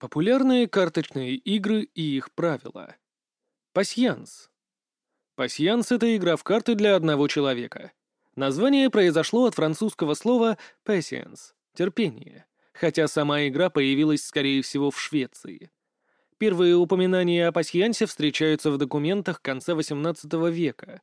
Популярные карточные игры и их правила. Пасьянс. Пасьянс — это игра в карты для одного человека. Название произошло от французского слова «patience» — терпение, хотя сама игра появилась, скорее всего, в Швеции. Первые упоминания о пасьянсе встречаются в документах конца XVIII века.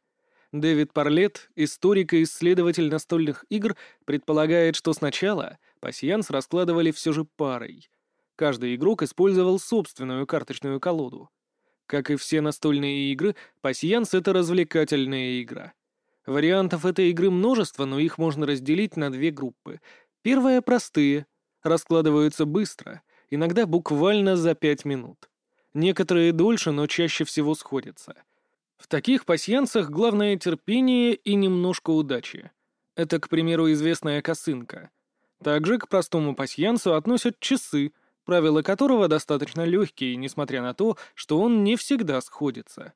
Дэвид Парлет, историк и исследователь настольных игр, предполагает, что сначала пасьянс раскладывали все же парой — Каждый игрок использовал собственную карточную колоду. Как и все настольные игры, пасьянс — это развлекательная игра. Вариантов этой игры множество, но их можно разделить на две группы. Первая — простые, раскладываются быстро, иногда буквально за пять минут. Некоторые дольше, но чаще всего сходятся. В таких пасьянсах главное терпение и немножко удачи. Это, к примеру, известная косынка. Также к простому пасьянсу относят часы — правила которого достаточно легкие, несмотря на то, что он не всегда сходится.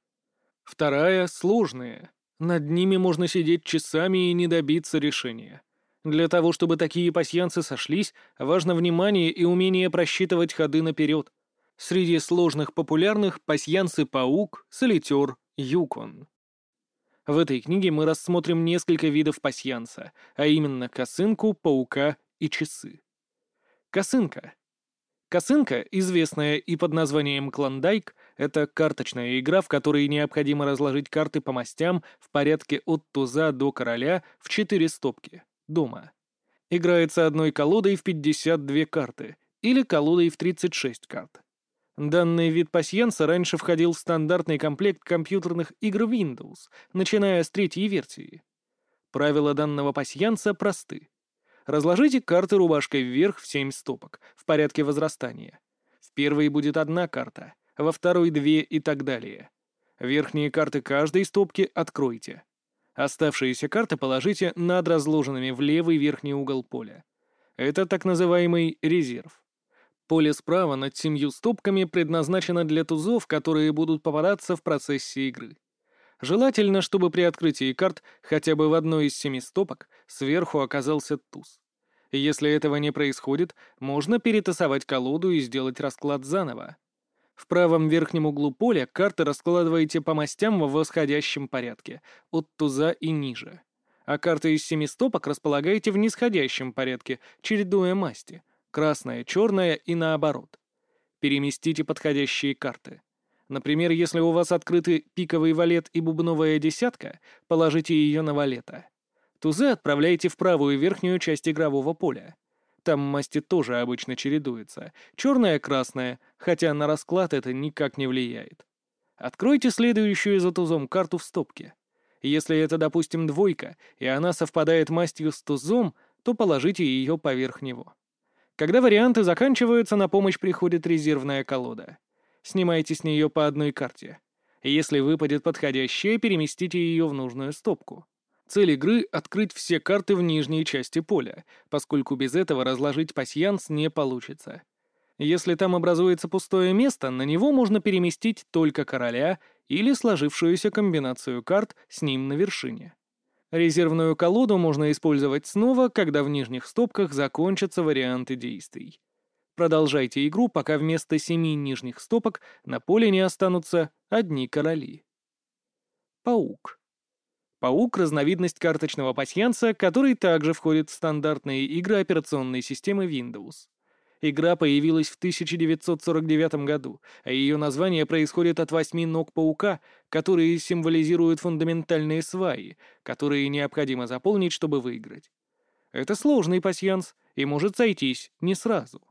Вторая — сложная. Над ними можно сидеть часами и не добиться решения. Для того, чтобы такие пасьянцы сошлись, важно внимание и умение просчитывать ходы наперед. Среди сложных популярных пасьянцы паук, солитер, юкон. В этой книге мы рассмотрим несколько видов пасьянса, а именно косынку, паука и часы. Косынка Косынка, известная и под названием Клондайк, это карточная игра, в которой необходимо разложить карты по мастям в порядке от туза до короля в четыре стопки, дома. Играется одной колодой в 52 карты или колодой в 36 карт. Данный вид пасьянса раньше входил в стандартный комплект компьютерных игр Windows, начиная с третьей версии. Правила данного пасьянса просты. Разложите карты рубашкой вверх в семь стопок, в порядке возрастания. В первой будет одна карта, во второй две и так далее. Верхние карты каждой стопки откройте. Оставшиеся карты положите над разложенными в левый верхний угол поля. Это так называемый резерв. Поле справа над семью стопками предназначено для тузов, которые будут попадаться в процессе игры. Желательно, чтобы при открытии карт хотя бы в одной из семи стопок сверху оказался туз. Если этого не происходит, можно перетасовать колоду и сделать расклад заново. В правом верхнем углу поля карты раскладываете по мастям в восходящем порядке, от туза и ниже. А карты из семи стопок располагаете в нисходящем порядке, чередуя масти — красная, черная и наоборот. Переместите подходящие карты. Например, если у вас открыты пиковый валет и бубновая десятка, положите ее на валета. Тузы отправляйте в правую верхнюю часть игрового поля. Там масти тоже обычно чередуются. Черная, красная, хотя на расклад это никак не влияет. Откройте следующую за тузом карту в стопке. Если это, допустим, двойка, и она совпадает мастью с тузом, то положите ее поверх него. Когда варианты заканчиваются, на помощь приходит резервная колода — Снимайте с нее по одной карте. Если выпадет подходящая, переместите ее в нужную стопку. Цель игры — открыть все карты в нижней части поля, поскольку без этого разложить пасьянс не получится. Если там образуется пустое место, на него можно переместить только короля или сложившуюся комбинацию карт с ним на вершине. Резервную колоду можно использовать снова, когда в нижних стопках закончатся варианты действий. Продолжайте игру, пока вместо семи нижних стопок на поле не останутся одни короли. Паук. Паук — разновидность карточного пасьянса, который также входит в стандартные игры операционной системы Windows. Игра появилась в 1949 году, а ее название происходит от восьми ног паука, которые символизируют фундаментальные сваи, которые необходимо заполнить, чтобы выиграть. Это сложный пасьянс и может сойтись не сразу.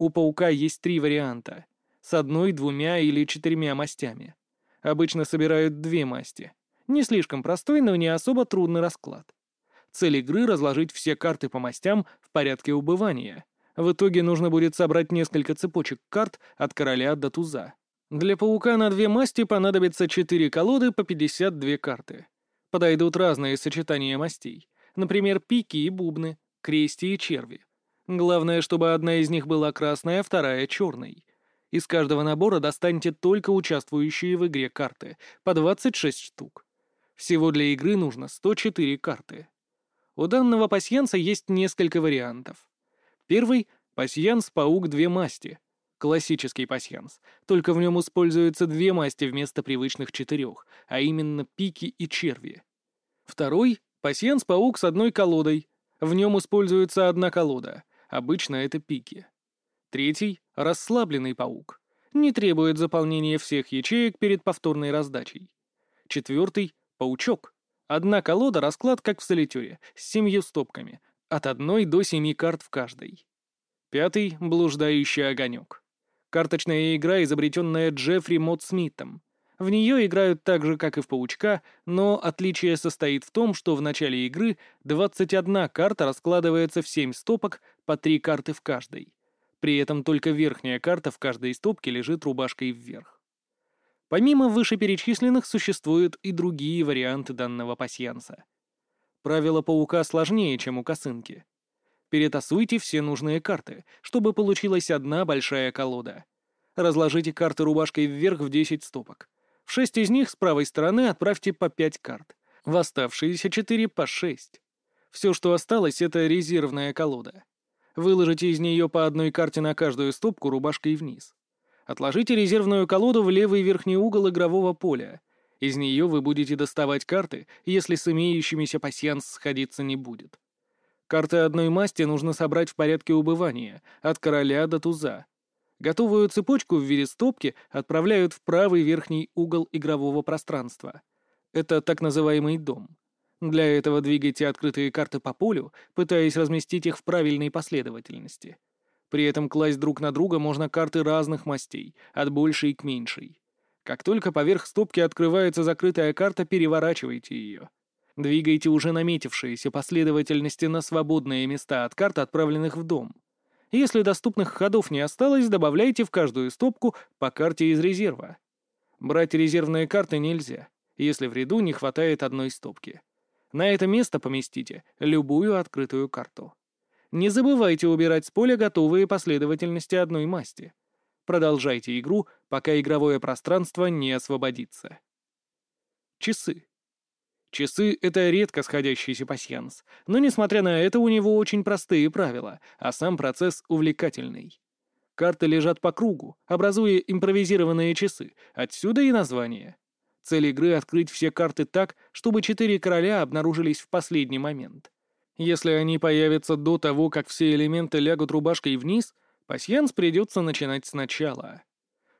У паука есть три варианта. С одной, двумя или четырьмя мастями. Обычно собирают две масти. Не слишком простой, но не особо трудный расклад. Цель игры — разложить все карты по мастям в порядке убывания. В итоге нужно будет собрать несколько цепочек карт от короля до туза. Для паука на две масти понадобится четыре колоды по 52 карты. Подойдут разные сочетания мастей. Например, пики и бубны, крести и черви. Главное, чтобы одна из них была красной, а вторая — черной. Из каждого набора достаньте только участвующие в игре карты, по 26 штук. Всего для игры нужно 104 карты. У данного пасьянса есть несколько вариантов. Первый — пасьянс-паук две масти. Классический пасьянс, только в нем используются две масти вместо привычных четырех, а именно пики и черви. Второй — пасьянс-паук с одной колодой. В нем используется одна колода, обычно это пики. Третий — расслабленный паук. Не требует заполнения всех ячеек перед повторной раздачей. Четвертый — паучок. Одна колода, расклад как в солитюре, с семью стопками, от одной до семи карт в каждой. Пятый — блуждающий огонек. Карточная игра, изобретенная Джеффри Мот Смитом. В нее играют так же, как и в паучка, но отличие состоит в том, что в начале игры 21 карта раскладывается в 7 стопок по 3 карты в каждой. При этом только верхняя карта в каждой стопке лежит рубашкой вверх. Помимо вышеперечисленных существуют и другие варианты данного пасьянса. Правило паука сложнее, чем у косынки. Перетасуйте все нужные карты, чтобы получилась одна большая колода. Разложите карты рубашкой вверх в 10 стопок. В 6 из них с правой стороны отправьте по 5 карт. В оставшиеся 4 по 6. Все, что осталось, это резервная колода. Выложите из нее по одной карте на каждую стопку рубашкой вниз. Отложите резервную колоду в левый верхний угол игрового поля. Из нее вы будете доставать карты, если с имеющимися пасьянс сходиться не будет. Карты одной масти нужно собрать в порядке убывания, от короля до туза. Готовую цепочку в виде стопки отправляют в правый верхний угол игрового пространства. Это так называемый дом. Для этого двигайте открытые карты по полю, пытаясь разместить их в правильной последовательности. При этом класть друг на друга можно карты разных мастей, от большей к меньшей. Как только поверх стопки открывается закрытая карта, переворачивайте ее. Двигайте уже наметившиеся последовательности на свободные места от карт, отправленных в дом. Если доступных ходов не осталось, добавляйте в каждую стопку по карте из резерва. Брать резервные карты нельзя, если в ряду не хватает одной стопки. На это место поместите любую открытую карту. Не забывайте убирать с поля готовые последовательности одной масти. Продолжайте игру, пока игровое пространство не освободится. Часы. Часы — это редко сходящийся пасьянс, но, несмотря на это, у него очень простые правила, а сам процесс увлекательный. Карты лежат по кругу, образуя импровизированные часы, отсюда и название. Цель игры — открыть все карты так, чтобы четыре короля обнаружились в последний момент. Если они появятся до того, как все элементы лягут рубашкой вниз, пасьянс придется начинать сначала.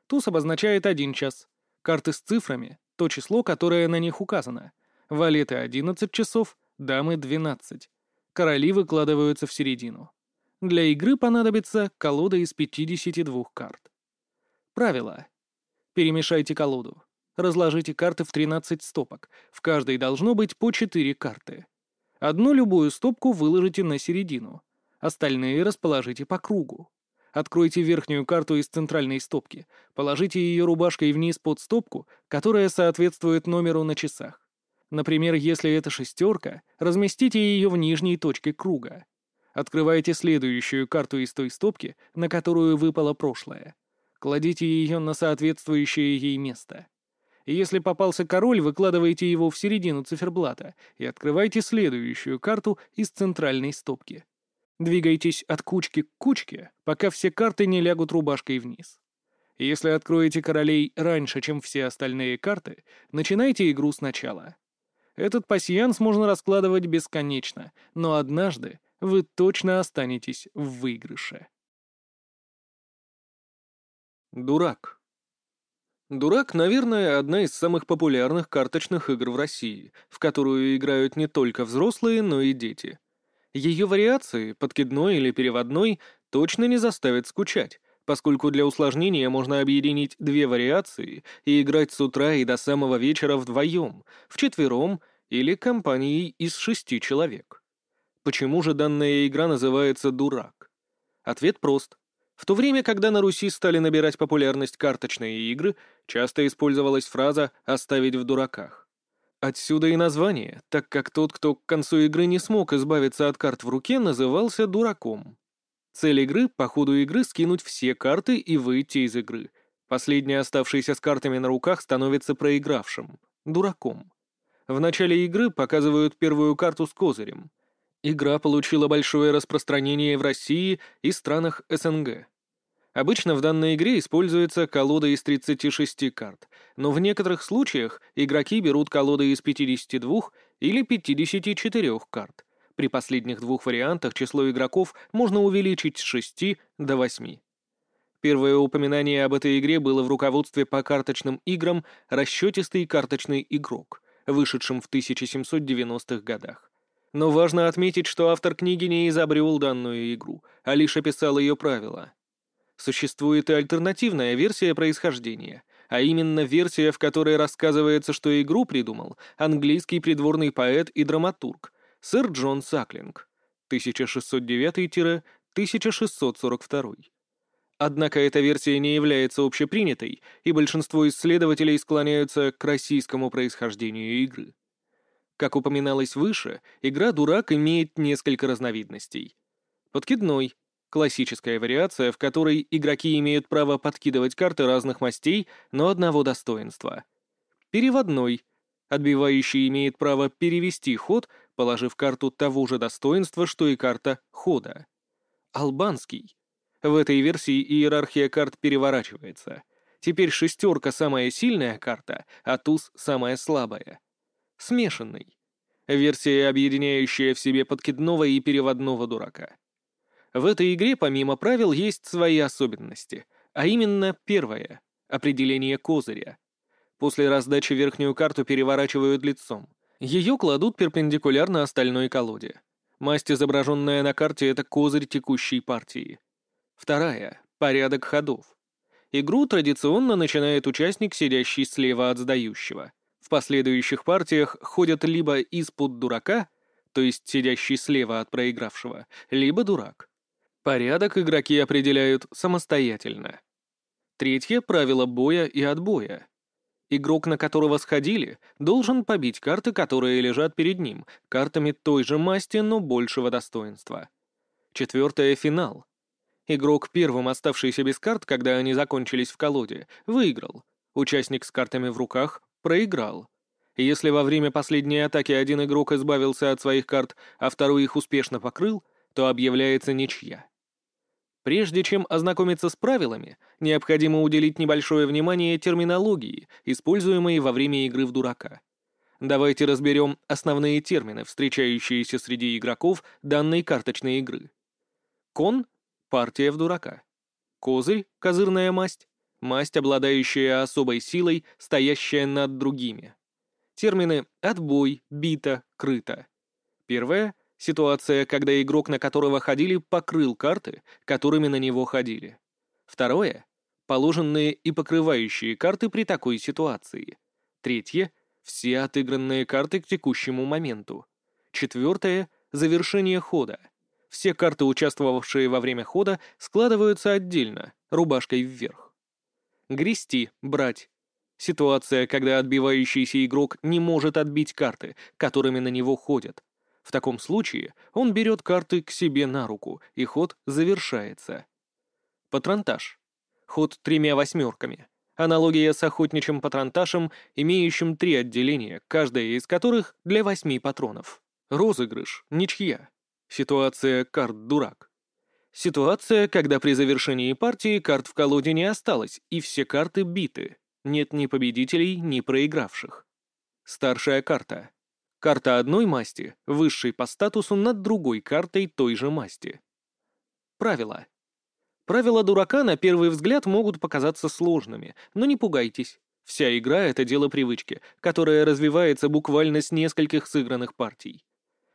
Туз обозначает один час. Карты с цифрами — то число, которое на них указано — Валеты 11 часов, дамы 12. Короли выкладываются в середину. Для игры понадобится колода из 52 карт. Правила. Перемешайте колоду. Разложите карты в 13 стопок. В каждой должно быть по 4 карты. Одну любую стопку выложите на середину. Остальные расположите по кругу. Откройте верхнюю карту из центральной стопки. Положите ее рубашкой вниз под стопку, которая соответствует номеру на часах. Например, если это шестерка, разместите ее в нижней точке круга. Открывайте следующую карту из той стопки, на которую выпало прошлое. Кладите ее на соответствующее ей место. Если попался король, выкладывайте его в середину циферблата и открывайте следующую карту из центральной стопки. Двигайтесь от кучки к кучке, пока все карты не лягут рубашкой вниз. Если откроете королей раньше, чем все остальные карты, начинайте игру сначала. Этот пасьянс можно раскладывать бесконечно, но однажды вы точно останетесь в выигрыше. Дурак. Дурак, наверное, одна из самых популярных карточных игр в России, в которую играют не только взрослые, но и дети. Ее вариации, подкидной или переводной, точно не заставят скучать, поскольку для усложнения можно объединить две вариации и играть с утра и до самого вечера вдвоем, вчетвером или компанией из шести человек. Почему же данная игра называется «Дурак»? Ответ прост. В то время, когда на Руси стали набирать популярность карточные игры, часто использовалась фраза «оставить в дураках». Отсюда и название, так как тот, кто к концу игры не смог избавиться от карт в руке, назывался дураком. Цель игры — по ходу игры скинуть все карты и выйти из игры. Последний, оставшийся с картами на руках, становится проигравшим — дураком. В начале игры показывают первую карту с козырем. Игра получила большое распространение в России и странах СНГ. Обычно в данной игре используется колода из 36 карт, но в некоторых случаях игроки берут колоды из 52 или 54 карт. При последних двух вариантах число игроков можно увеличить с 6 до 8. Первое упоминание об этой игре было в руководстве по карточным играм «Расчетистый карточный игрок», вышедшем в 1790-х годах. Но важно отметить, что автор книги не изобрел данную игру, а лишь описал ее правила. Существует и альтернативная версия происхождения, а именно версия, в которой рассказывается, что игру придумал английский придворный поэт и драматург сэр Джон Саклинг 1609-1642. Однако эта версия не является общепринятой, и большинство исследователей склоняются к российскому происхождению игры. Как упоминалось выше, игра «Дурак» имеет несколько разновидностей. Подкидной Классическая вариация, в которой игроки имеют право подкидывать карты разных мастей, но одного достоинства. Переводной. Отбивающий имеет право перевести ход, положив карту того же достоинства, что и карта хода. Албанский. В этой версии иерархия карт переворачивается. Теперь шестерка — самая сильная карта, а туз — самая слабая. Смешанный. Версия, объединяющая в себе подкидного и переводного дурака. В этой игре помимо правил есть свои особенности, а именно первое — определение козыря. После раздачи верхнюю карту переворачивают лицом. Ее кладут перпендикулярно остальной колоде. Масть, изображенная на карте, это козырь текущей партии. Вторая — порядок ходов. Игру традиционно начинает участник, сидящий слева от сдающего. В последующих партиях ходят либо из-под дурака, то есть сидящий слева от проигравшего, либо дурак. Порядок игроки определяют самостоятельно. Третье — правило боя и отбоя. Игрок, на которого сходили, должен побить карты, которые лежат перед ним, картами той же масти, но большего достоинства. Четвертое — финал. Игрок, первым оставшийся без карт, когда они закончились в колоде, выиграл. Участник с картами в руках проиграл. Если во время последней атаки один игрок избавился от своих карт, а второй их успешно покрыл, то объявляется ничья. Прежде чем ознакомиться с правилами, необходимо уделить небольшое внимание терминологии, используемой во время игры в дурака. Давайте разберем основные термины, встречающиеся среди игроков данной карточной игры. Кон — партия в дурака. Козырь — козырная масть. Масть, обладающая особой силой, стоящая над другими. Термины «отбой», «бита», «крыто». Первое Ситуация, когда игрок, на которого ходили, покрыл карты, которыми на него ходили. Второе — положенные и покрывающие карты при такой ситуации. Третье — все отыгранные карты к текущему моменту. Четвертое — завершение хода. Все карты, участвовавшие во время хода, складываются отдельно, рубашкой вверх. Грести, брать. Ситуация, когда отбивающийся игрок не может отбить карты, которыми на него ходят. В таком случае он берет карты к себе на руку, и ход завершается. Патронтаж. Ход тремя восьмерками. Аналогия с охотничьим патронташем, имеющим три отделения, каждое из которых для восьми патронов. Розыгрыш, ничья. Ситуация карт-дурак. Ситуация, когда при завершении партии карт в колоде не осталось, и все карты биты. Нет ни победителей, ни проигравших. Старшая карта. Карта одной масти, высшей по статусу над другой картой той же масти. Правила. Правила дурака на первый взгляд могут показаться сложными, но не пугайтесь. Вся игра — это дело привычки, которая развивается буквально с нескольких сыгранных партий.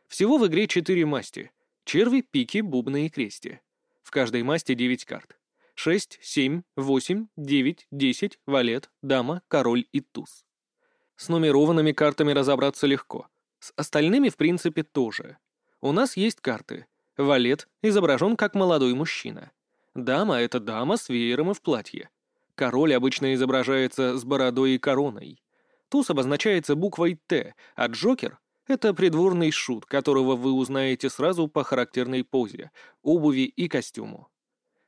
Всего в игре четыре масти — черви, пики, бубны и крести. В каждой масти девять карт. Шесть, семь, восемь, девять, десять, валет, дама, король и туз. С нумерованными картами разобраться легко — с остальными, в принципе, тоже. У нас есть карты. Валет изображен как молодой мужчина. Дама — это дама с веером и в платье. Король обычно изображается с бородой и короной. Туз обозначается буквой «Т», а Джокер — это придворный шут, которого вы узнаете сразу по характерной позе, обуви и костюму.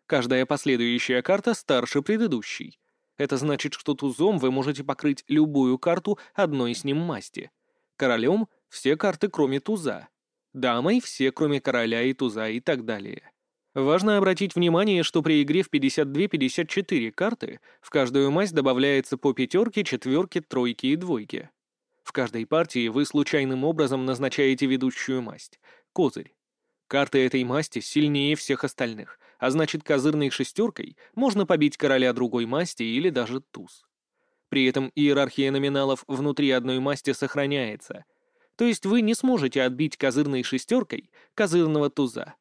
Каждая последующая карта старше предыдущей. Это значит, что тузом вы можете покрыть любую карту одной с ним масти. Королем все карты, кроме туза. Дамой все, кроме короля и туза и так далее. Важно обратить внимание, что при игре в 52-54 карты в каждую масть добавляется по пятерке, четверке, тройке и двойке. В каждой партии вы случайным образом назначаете ведущую масть — козырь. Карты этой масти сильнее всех остальных, а значит, козырной шестеркой можно побить короля другой масти или даже туз. При этом иерархия номиналов внутри одной масти сохраняется, то есть вы не сможете отбить козырной шестеркой козырного туза.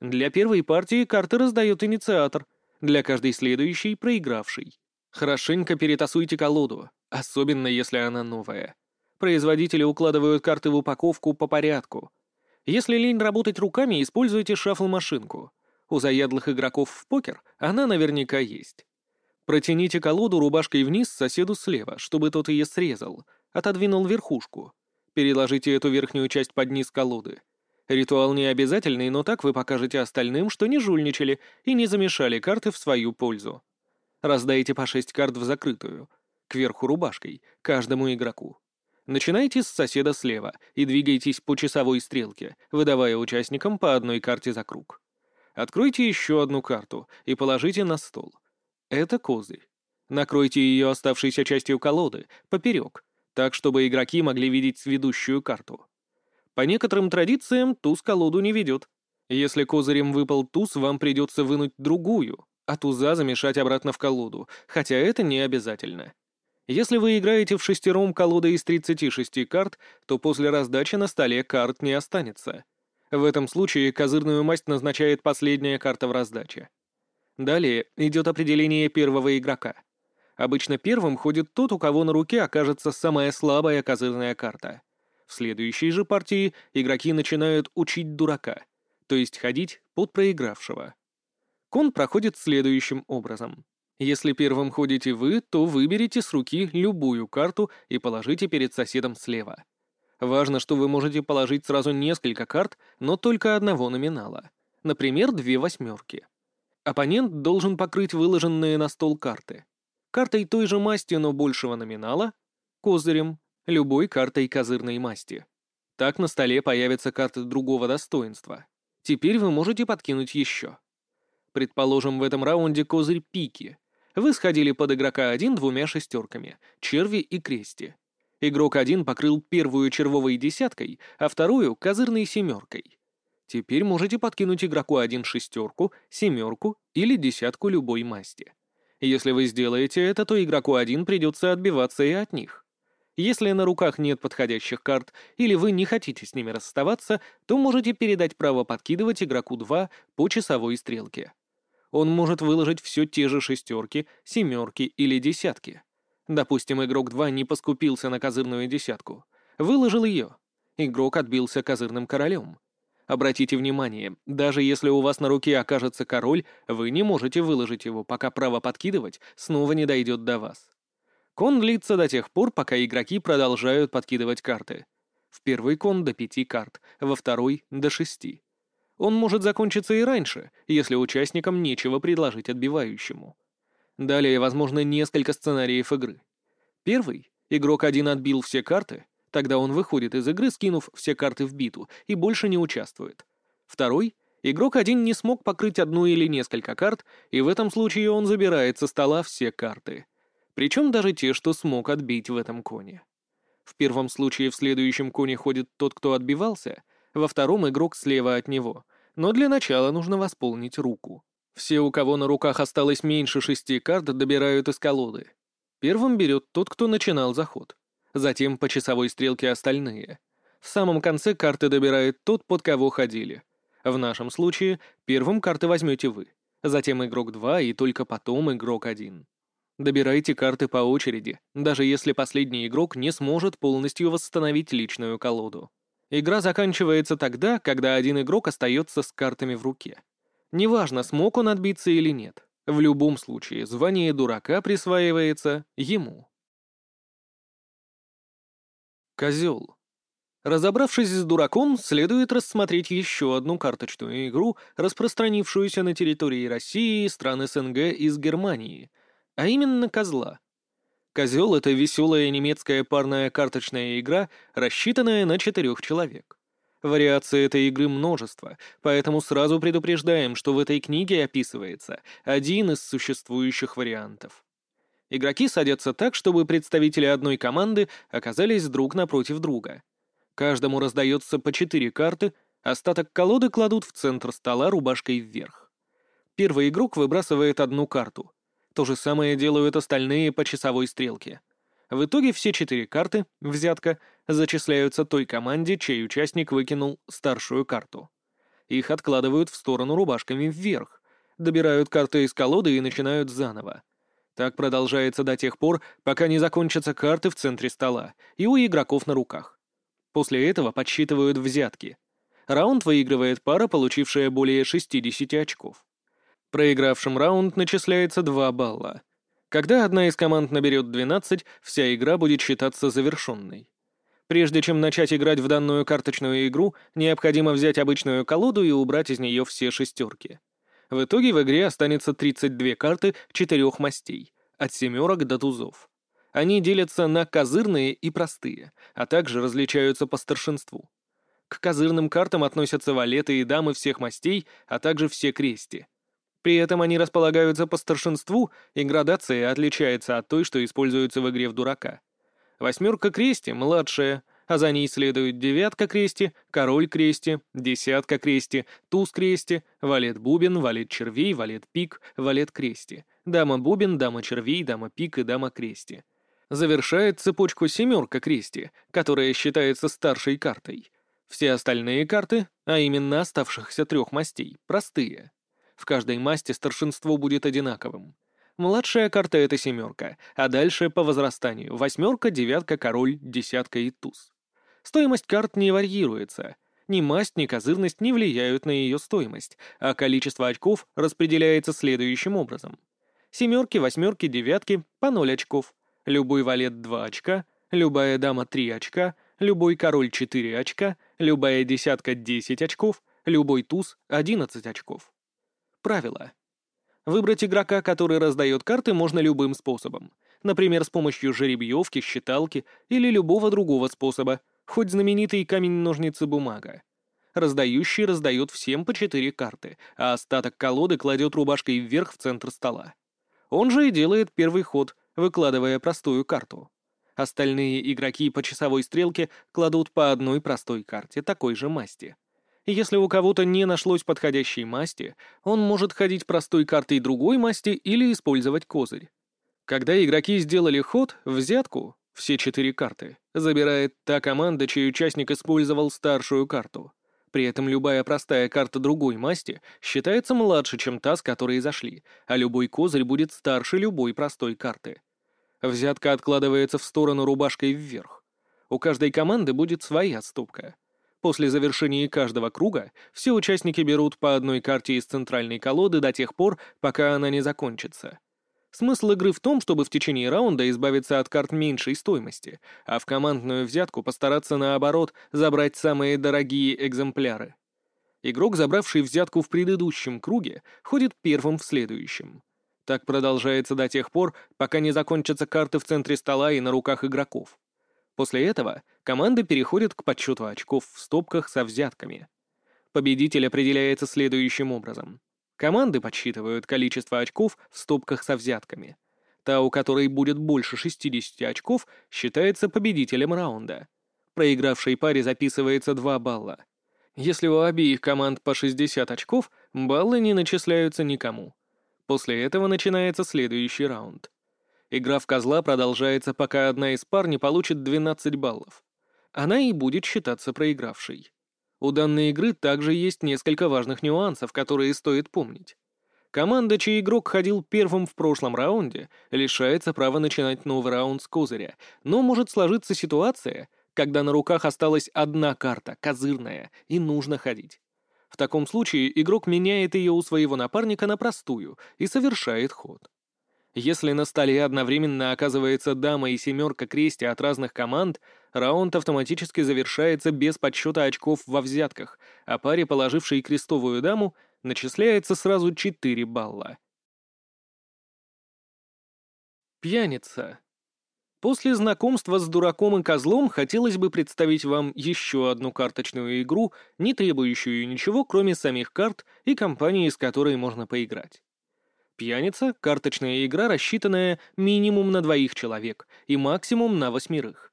Для первой партии карты раздает инициатор, для каждой следующей — проигравший. Хорошенько перетасуйте колоду, особенно если она новая. Производители укладывают карты в упаковку по порядку. Если лень работать руками, используйте шаффл-машинку. У заядлых игроков в покер она наверняка есть. Протяните колоду рубашкой вниз соседу слева, чтобы тот ее срезал, отодвинул верхушку. Переложите эту верхнюю часть под низ колоды. Ритуал не обязательный, но так вы покажете остальным, что не жульничали и не замешали карты в свою пользу. Раздайте по шесть карт в закрытую, кверху рубашкой, каждому игроку. Начинайте с соседа слева и двигайтесь по часовой стрелке, выдавая участникам по одной карте за круг. Откройте еще одну карту и положите на стол. Это козырь. Накройте ее оставшейся частью колоды, поперек, так, чтобы игроки могли видеть ведущую карту. По некоторым традициям туз колоду не ведет. Если козырем выпал туз, вам придется вынуть другую, а туза замешать обратно в колоду, хотя это не обязательно. Если вы играете в шестером колоды из 36 карт, то после раздачи на столе карт не останется. В этом случае козырную масть назначает последняя карта в раздаче. Далее идет определение первого игрока. Обычно первым ходит тот, у кого на руке окажется самая слабая козырная карта. В следующей же партии игроки начинают учить дурака, то есть ходить под проигравшего. Кон проходит следующим образом. Если первым ходите вы, то выберите с руки любую карту и положите перед соседом слева. Важно, что вы можете положить сразу несколько карт, но только одного номинала. Например, две восьмерки. Оппонент должен покрыть выложенные на стол карты. Картой той же масти, но большего номинала, козырем, любой картой козырной масти. Так на столе появятся карты другого достоинства. Теперь вы можете подкинуть еще. Предположим, в этом раунде козырь пики. Вы сходили под игрока один двумя шестерками, черви и крести. Игрок один покрыл первую червовой десяткой, а вторую — козырной семеркой. Теперь можете подкинуть игроку один шестерку, семерку или десятку любой масти. Если вы сделаете это, то игроку один придется отбиваться и от них. Если на руках нет подходящих карт или вы не хотите с ними расставаться, то можете передать право подкидывать игроку 2 по часовой стрелке. Он может выложить все те же шестерки, семерки или десятки. Допустим, игрок 2 не поскупился на козырную десятку. Выложил ее. Игрок отбился козырным королем. Обратите внимание, даже если у вас на руке окажется король, вы не можете выложить его, пока право подкидывать снова не дойдет до вас. Кон длится до тех пор, пока игроки продолжают подкидывать карты. В первый кон до пяти карт, во второй — до шести. Он может закончиться и раньше, если участникам нечего предложить отбивающему. Далее, возможно, несколько сценариев игры. Первый — игрок один отбил все карты, тогда он выходит из игры, скинув все карты в биту, и больше не участвует. Второй — игрок один не смог покрыть одну или несколько карт, и в этом случае он забирает со стола все карты — причем даже те, что смог отбить в этом коне. В первом случае в следующем коне ходит тот, кто отбивался, во втором игрок слева от него, но для начала нужно восполнить руку. Все, у кого на руках осталось меньше шести карт, добирают из колоды. Первым берет тот, кто начинал заход. Затем по часовой стрелке остальные. В самом конце карты добирает тот, под кого ходили. В нашем случае первым карты возьмете вы, затем игрок 2 и только потом игрок 1. Добирайте карты по очереди, даже если последний игрок не сможет полностью восстановить личную колоду. Игра заканчивается тогда, когда один игрок остается с картами в руке. Неважно, смог он отбиться или нет. В любом случае, звание дурака присваивается ему. Козел. Разобравшись с дураком, следует рассмотреть еще одну карточную игру, распространившуюся на территории России и стран СНГ из Германии, а именно козла. Козел — это веселая немецкая парная карточная игра, рассчитанная на четырех человек. Вариаций этой игры множество, поэтому сразу предупреждаем, что в этой книге описывается один из существующих вариантов. Игроки садятся так, чтобы представители одной команды оказались друг напротив друга. Каждому раздается по четыре карты, остаток колоды кладут в центр стола рубашкой вверх. Первый игрок выбрасывает одну карту. То же самое делают остальные по часовой стрелке. В итоге все четыре карты, взятка, зачисляются той команде, чей участник выкинул старшую карту. Их откладывают в сторону рубашками вверх, добирают карты из колоды и начинают заново. Так продолжается до тех пор, пока не закончатся карты в центре стола и у игроков на руках. После этого подсчитывают взятки. Раунд выигрывает пара, получившая более 60 очков. Проигравшим раунд начисляется 2 балла. Когда одна из команд наберет 12, вся игра будет считаться завершенной. Прежде чем начать играть в данную карточную игру, необходимо взять обычную колоду и убрать из нее все шестерки. В итоге в игре останется 32 карты четырех мастей, от семерок до тузов. Они делятся на козырные и простые, а также различаются по старшинству. К козырным картам относятся валеты и дамы всех мастей, а также все крести — при этом они располагаются по старшинству, и градация отличается от той, что используется в игре в дурака. Восьмерка крести — младшая, а за ней следует девятка крести, король крести, десятка крести, туз крести, валет бубен, валет червей, валет пик, валет крести, дама бубен, дама червей, дама пик и дама крести. Завершает цепочку семерка крести, которая считается старшей картой. Все остальные карты, а именно оставшихся трех мастей, простые. В каждой масти старшинство будет одинаковым. Младшая карта — это семерка, а дальше по возрастанию — восьмерка, девятка, король, десятка и туз. Стоимость карт не варьируется. Ни масть, ни козырность не влияют на ее стоимость, а количество очков распределяется следующим образом. Семерки, восьмерки, девятки — по ноль очков. Любой валет — два очка, любая дама — три очка, любой король — четыре очка, любая десятка — десять очков, любой туз — одиннадцать очков. Правило. Выбрать игрока, который раздает карты, можно любым способом. Например, с помощью жеребьевки, считалки или любого другого способа, хоть знаменитый камень-ножницы-бумага. Раздающий раздает всем по четыре карты, а остаток колоды кладет рубашкой вверх в центр стола. Он же и делает первый ход, выкладывая простую карту. Остальные игроки по часовой стрелке кладут по одной простой карте такой же масти. Если у кого-то не нашлось подходящей масти, он может ходить простой картой другой масти или использовать козырь. Когда игроки сделали ход, взятку, все четыре карты, забирает та команда, чей участник использовал старшую карту. При этом любая простая карта другой масти считается младше, чем та, с которой зашли, а любой козырь будет старше любой простой карты. Взятка откладывается в сторону рубашкой вверх. У каждой команды будет своя ступка — После завершения каждого круга все участники берут по одной карте из центральной колоды до тех пор, пока она не закончится. Смысл игры в том, чтобы в течение раунда избавиться от карт меньшей стоимости, а в командную взятку постараться, наоборот, забрать самые дорогие экземпляры. Игрок, забравший взятку в предыдущем круге, ходит первым в следующем. Так продолжается до тех пор, пока не закончатся карты в центре стола и на руках игроков. После этого команда переходит к подсчету очков в стопках со взятками. Победитель определяется следующим образом. Команды подсчитывают количество очков в стопках со взятками. Та, у которой будет больше 60 очков, считается победителем раунда. Проигравшей паре записывается 2 балла. Если у обеих команд по 60 очков, баллы не начисляются никому. После этого начинается следующий раунд. Игра в козла продолжается, пока одна из пар не получит 12 баллов. Она и будет считаться проигравшей. У данной игры также есть несколько важных нюансов, которые стоит помнить. Команда, чей игрок ходил первым в прошлом раунде, лишается права начинать новый раунд с козыря, но может сложиться ситуация, когда на руках осталась одна карта, козырная, и нужно ходить. В таком случае игрок меняет ее у своего напарника на простую и совершает ход. Если на столе одновременно оказывается дама и семерка крести от разных команд, раунд автоматически завершается без подсчета очков во взятках, а паре, положившей крестовую даму, начисляется сразу 4 балла. Пьяница. После знакомства с дураком и козлом хотелось бы представить вам еще одну карточную игру, не требующую ничего, кроме самих карт и компании, с которой можно поиграть. Пьяница — карточная игра, рассчитанная минимум на двоих человек и максимум на восьмерых.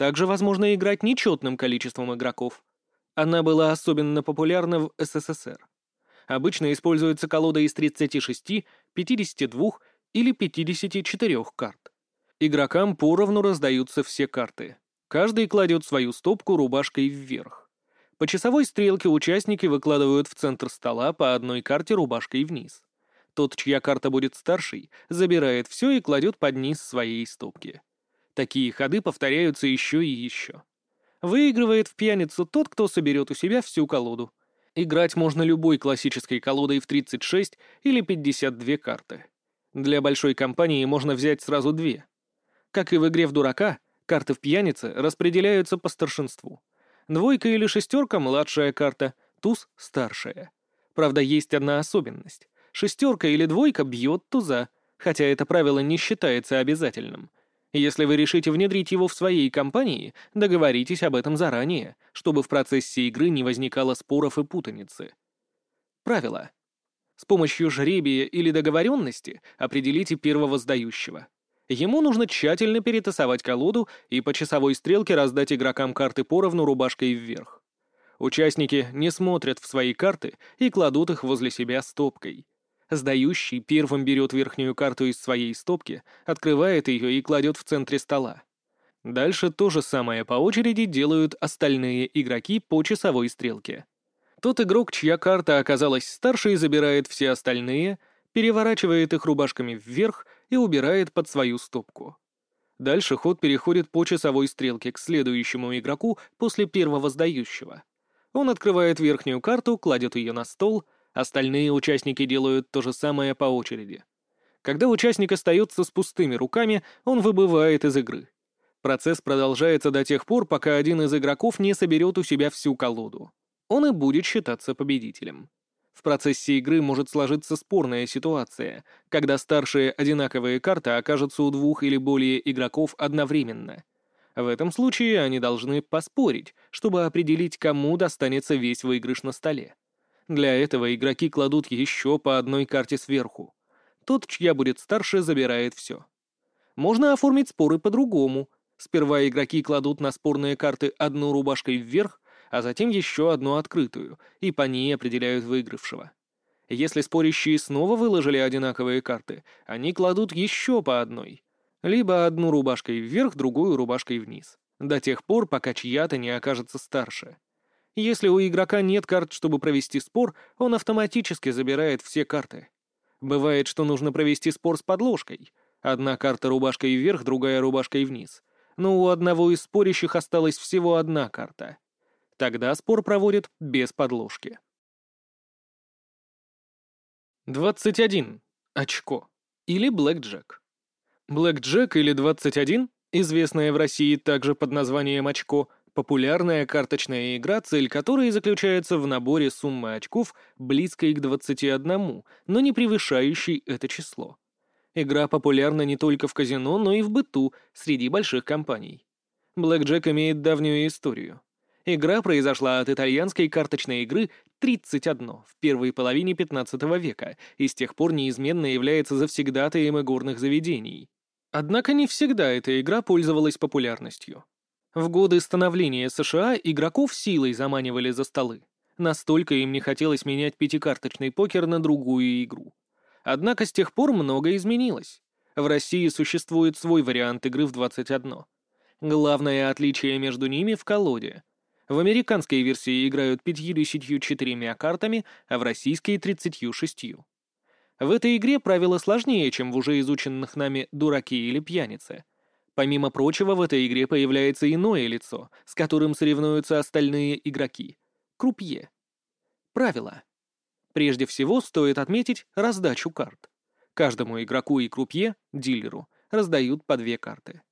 Также возможно играть нечетным количеством игроков. Она была особенно популярна в СССР. Обычно используется колода из 36, 52 или 54 карт. Игрокам поровну раздаются все карты. Каждый кладет свою стопку рубашкой вверх. По часовой стрелке участники выкладывают в центр стола по одной карте рубашкой вниз. Тот, чья карта будет старшей, забирает все и кладет под низ своей стопки. Такие ходы повторяются еще и еще. Выигрывает в пьяницу тот, кто соберет у себя всю колоду. Играть можно любой классической колодой в 36 или 52 карты. Для большой компании можно взять сразу две. Как и в игре в дурака, карты в пьянице распределяются по старшинству. Двойка или шестерка — младшая карта, туз — старшая. Правда, есть одна особенность. Шестерка или двойка бьет туза, хотя это правило не считается обязательным. Если вы решите внедрить его в своей компании, договоритесь об этом заранее, чтобы в процессе игры не возникало споров и путаницы. Правило. С помощью жребия или договоренности определите первого сдающего. Ему нужно тщательно перетасовать колоду и по часовой стрелке раздать игрокам карты поровну рубашкой вверх. Участники не смотрят в свои карты и кладут их возле себя стопкой. Сдающий первым берет верхнюю карту из своей стопки, открывает ее и кладет в центре стола. Дальше то же самое по очереди делают остальные игроки по часовой стрелке. Тот игрок, чья карта оказалась старше забирает все остальные, переворачивает их рубашками вверх и убирает под свою стопку. Дальше ход переходит по часовой стрелке к следующему игроку после первого сдающего. Он открывает верхнюю карту, кладет ее на стол, остальные участники делают то же самое по очереди. Когда участник остается с пустыми руками, он выбывает из игры. Процесс продолжается до тех пор, пока один из игроков не соберет у себя всю колоду. Он и будет считаться победителем. В процессе игры может сложиться спорная ситуация, когда старшие одинаковые карты окажутся у двух или более игроков одновременно. В этом случае они должны поспорить, чтобы определить, кому достанется весь выигрыш на столе. Для этого игроки кладут еще по одной карте сверху. Тот, чья будет старше, забирает все. Можно оформить споры по-другому. Сперва игроки кладут на спорные карты одну рубашкой вверх, а затем еще одну открытую, и по ней определяют выигравшего. Если спорящие снова выложили одинаковые карты, они кладут еще по одной. Либо одну рубашкой вверх, другую рубашкой вниз. До тех пор, пока чья-то не окажется старше. Если у игрока нет карт, чтобы провести спор, он автоматически забирает все карты. Бывает, что нужно провести спор с подложкой. Одна карта рубашкой вверх, другая рубашкой вниз. Но у одного из спорящих осталась всего одна карта — Тогда спор проводят без подложки. 21. Очко. Или блэкджек. Блэкджек или 21, известная в России также под названием очко, популярная карточная игра, цель которой заключается в наборе суммы очков, близкой к 21, но не превышающей это число. Игра популярна не только в казино, но и в быту среди больших компаний. Блэкджек имеет давнюю историю. Игра произошла от итальянской карточной игры 31 в первой половине 15 века и с тех пор неизменно является завсегдатаем игорных заведений. Однако не всегда эта игра пользовалась популярностью. В годы становления США игроков силой заманивали за столы. Настолько им не хотелось менять пятикарточный покер на другую игру. Однако с тех пор многое изменилось. В России существует свой вариант игры в 21. Главное отличие между ними в колоде — в американской версии играют 54 картами, а в российской — 36. В этой игре правила сложнее, чем в уже изученных нами «Дураки» или «Пьяницы». Помимо прочего, в этой игре появляется иное лицо, с которым соревнуются остальные игроки — крупье. Правила. Прежде всего, стоит отметить раздачу карт. Каждому игроку и крупье, дилеру, раздают по две карты.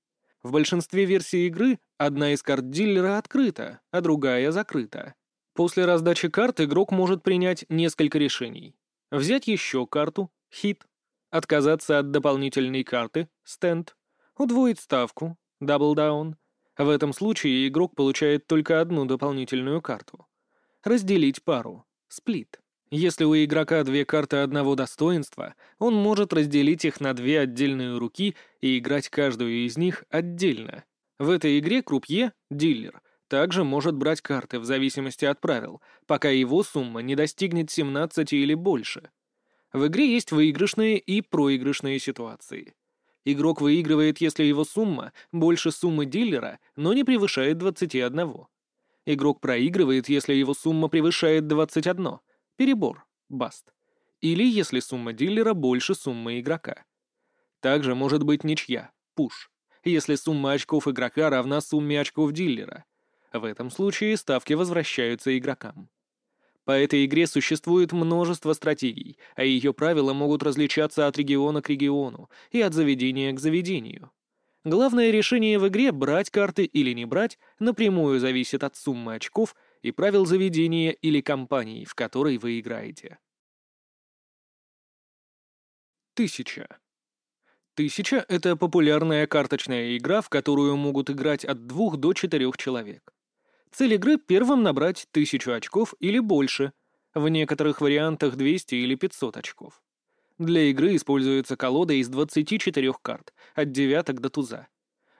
В большинстве версий игры одна из карт дилера открыта, а другая закрыта. После раздачи карт игрок может принять несколько решений. Взять еще карту, хит, отказаться от дополнительной карты, стенд, Удвоить ставку, double down. В этом случае игрок получает только одну дополнительную карту. Разделить пару, сплит. Если у игрока две карты одного достоинства, он может разделить их на две отдельные руки и играть каждую из них отдельно. В этой игре крупье, дилер, также может брать карты в зависимости от правил, пока его сумма не достигнет 17 или больше. В игре есть выигрышные и проигрышные ситуации. Игрок выигрывает, если его сумма больше суммы дилера, но не превышает 21. Игрок проигрывает, если его сумма превышает 21. Перебор. Баст. Или если сумма дилера больше суммы игрока. Также может быть ничья. Пуш. Если сумма очков игрока равна сумме очков дилера. В этом случае ставки возвращаются игрокам. По этой игре существует множество стратегий, а ее правила могут различаться от региона к региону и от заведения к заведению. Главное решение в игре, брать карты или не брать, напрямую зависит от суммы очков и правил заведения или компании, в которой вы играете. Тысяча. Тысяча — это популярная карточная игра, в которую могут играть от двух до четырех человек. Цель игры — первым набрать тысячу очков или больше, в некоторых вариантах 200 или 500 очков. Для игры используется колода из 24 карт, от девяток до туза.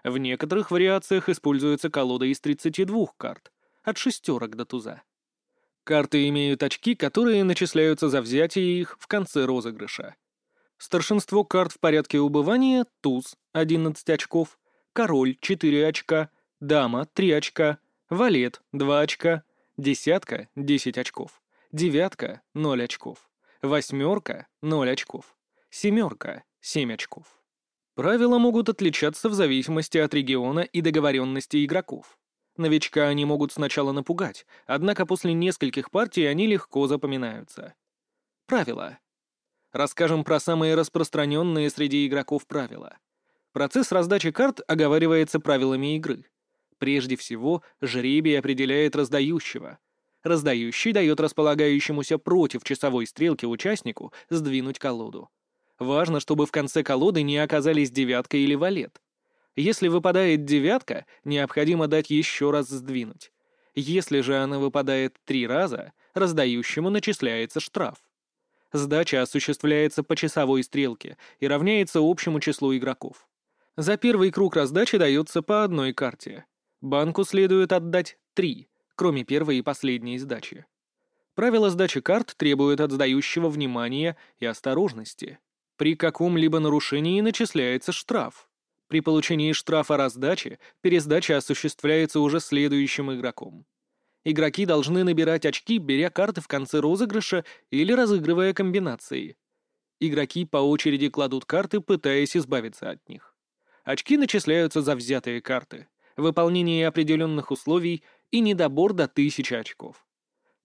В некоторых вариациях используется колода из 32 карт, от шестерок до туза. Карты имеют очки, которые начисляются за взятие их в конце розыгрыша. Старшинство карт в порядке убывания — туз — 11 очков, король — 4 очка, дама — 3 очка, валет — 2 очка, десятка — 10 очков, девятка — 0 очков, восьмерка — 0 очков, семерка — 7 очков. Правила могут отличаться в зависимости от региона и договоренности игроков. Новичка они могут сначала напугать, однако после нескольких партий они легко запоминаются. Правила. Расскажем про самые распространенные среди игроков правила. Процесс раздачи карт оговаривается правилами игры. Прежде всего, жребий определяет раздающего. Раздающий дает располагающемуся против часовой стрелки участнику сдвинуть колоду. Важно, чтобы в конце колоды не оказались девятка или валет. Если выпадает девятка, необходимо дать еще раз сдвинуть. Если же она выпадает три раза, раздающему начисляется штраф. Сдача осуществляется по часовой стрелке и равняется общему числу игроков. За первый круг раздачи дается по одной карте. Банку следует отдать три, кроме первой и последней сдачи. Правила сдачи карт требуют от сдающего внимания и осторожности. При каком-либо нарушении начисляется штраф. При получении штрафа раздачи пересдача осуществляется уже следующим игроком. Игроки должны набирать очки, беря карты в конце розыгрыша или разыгрывая комбинации. Игроки по очереди кладут карты, пытаясь избавиться от них. Очки начисляются за взятые карты, выполнение определенных условий и недобор до 1000 очков.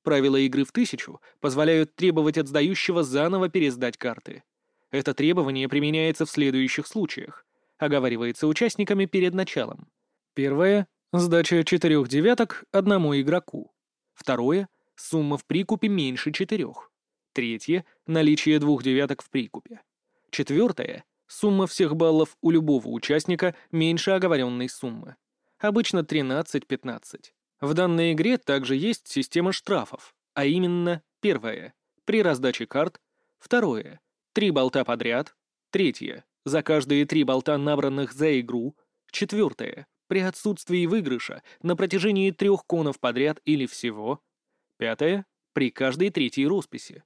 Правила игры в тысячу позволяют требовать от сдающего заново пересдать карты. Это требование применяется в следующих случаях оговаривается участниками перед началом. Первое — сдача четырех девяток одному игроку. Второе — сумма в прикупе меньше четырех. Третье — наличие двух девяток в прикупе. Четвертое — сумма всех баллов у любого участника меньше оговоренной суммы. Обычно 13-15. В данной игре также есть система штрафов, а именно первое — при раздаче карт, второе — три болта подряд, третье за каждые три болта, набранных за игру. Четвертое. При отсутствии выигрыша на протяжении трех конов подряд или всего. Пятое. При каждой третьей росписи.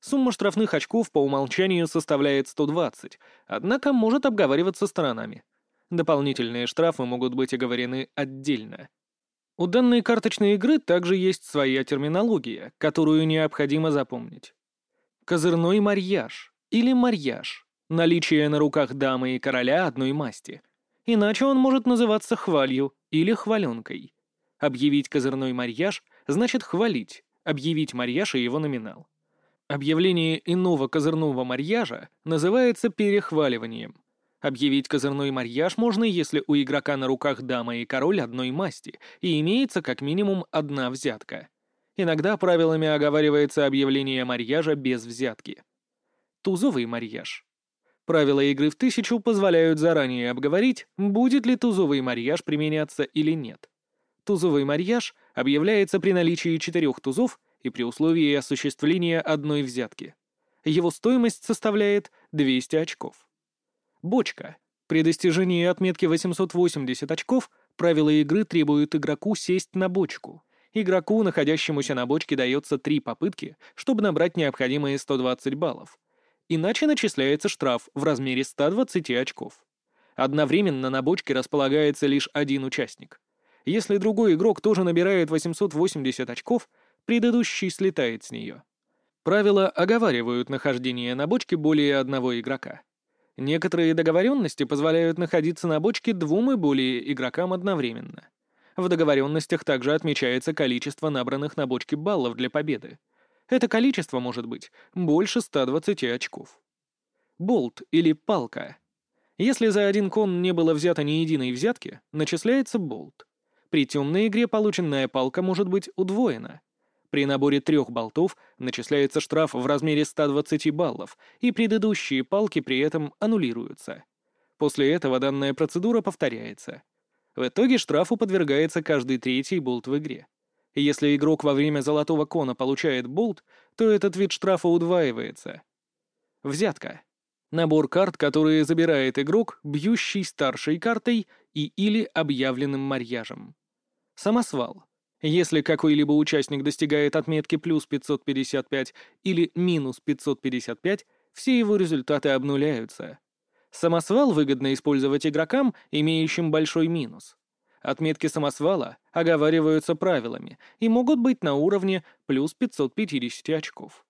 Сумма штрафных очков по умолчанию составляет 120, однако может обговариваться сторонами. Дополнительные штрафы могут быть оговорены отдельно. У данной карточной игры также есть своя терминология, которую необходимо запомнить. Козырной марьяж или марьяж Наличие на руках дамы и короля одной масти. Иначе он может называться хвалью или хваленкой. Объявить козырной марьяж значит хвалить, объявить марьяж и его номинал. Объявление иного козырного марьяжа называется перехваливанием. Объявить козырной марьяж можно, если у игрока на руках дама и король одной масти, и имеется как минимум одна взятка. Иногда правилами оговаривается объявление марьяжа без взятки. Тузовый марьяж. Правила игры в тысячу позволяют заранее обговорить, будет ли тузовый марьяж применяться или нет. Тузовый марьяж объявляется при наличии четырех тузов и при условии осуществления одной взятки. Его стоимость составляет 200 очков. Бочка. При достижении отметки 880 очков правила игры требуют игроку сесть на бочку. Игроку, находящемуся на бочке, дается три попытки, чтобы набрать необходимые 120 баллов. Иначе начисляется штраф в размере 120 очков. Одновременно на бочке располагается лишь один участник. Если другой игрок тоже набирает 880 очков, предыдущий слетает с нее. Правила оговаривают нахождение на бочке более одного игрока. Некоторые договоренности позволяют находиться на бочке двум и более игрокам одновременно. В договоренностях также отмечается количество набранных на бочке баллов для победы. Это количество может быть больше 120 очков. Болт или палка. Если за один кон не было взято ни единой взятки, начисляется болт. При темной игре полученная палка может быть удвоена. При наборе трех болтов начисляется штраф в размере 120 баллов, и предыдущие палки при этом аннулируются. После этого данная процедура повторяется. В итоге штрафу подвергается каждый третий болт в игре. Если игрок во время золотого кона получает болт, то этот вид штрафа удваивается. Взятка. Набор карт, которые забирает игрок, бьющий старшей картой и или объявленным марьяжем. Самосвал. Если какой-либо участник достигает отметки плюс 555 или минус 555, все его результаты обнуляются. Самосвал выгодно использовать игрокам, имеющим большой минус. Отметки самосвала оговариваются правилами и могут быть на уровне плюс 550 очков.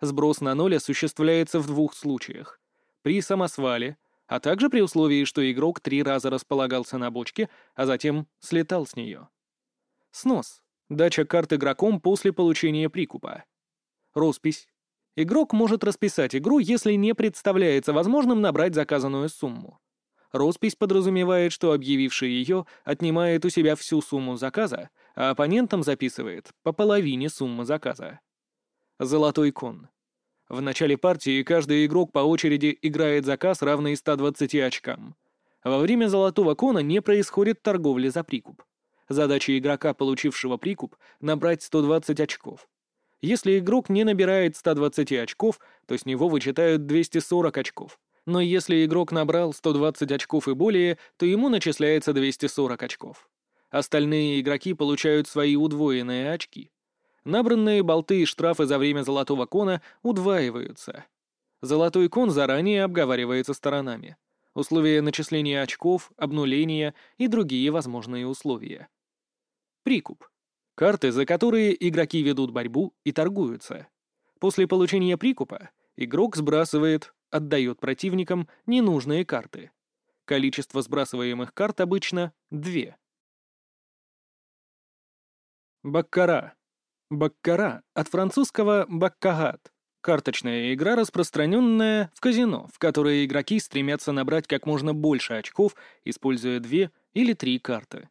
Сброс на ноль осуществляется в двух случаях. При самосвале, а также при условии, что игрок три раза располагался на бочке, а затем слетал с нее. Снос. Дача карт игроком после получения прикупа. Роспись. Игрок может расписать игру, если не представляется возможным набрать заказанную сумму. Роспись подразумевает, что объявивший ее отнимает у себя всю сумму заказа, а оппонентам записывает по половине суммы заказа. Золотой кон. В начале партии каждый игрок по очереди играет заказ, равный 120 очкам. Во время золотого кона не происходит торговли за прикуп. Задача игрока, получившего прикуп, набрать 120 очков. Если игрок не набирает 120 очков, то с него вычитают 240 очков. Но если игрок набрал 120 очков и более, то ему начисляется 240 очков. Остальные игроки получают свои удвоенные очки. Набранные болты и штрафы за время золотого кона удваиваются. Золотой кон заранее обговаривается сторонами. Условия начисления очков, обнуления и другие возможные условия. Прикуп. Карты, за которые игроки ведут борьбу и торгуются. После получения прикупа игрок сбрасывает, отдает противникам ненужные карты. Количество сбрасываемых карт обычно — две. Баккара. Баккара от французского «баккагат» — карточная игра, распространенная в казино, в которой игроки стремятся набрать как можно больше очков, используя две или три карты.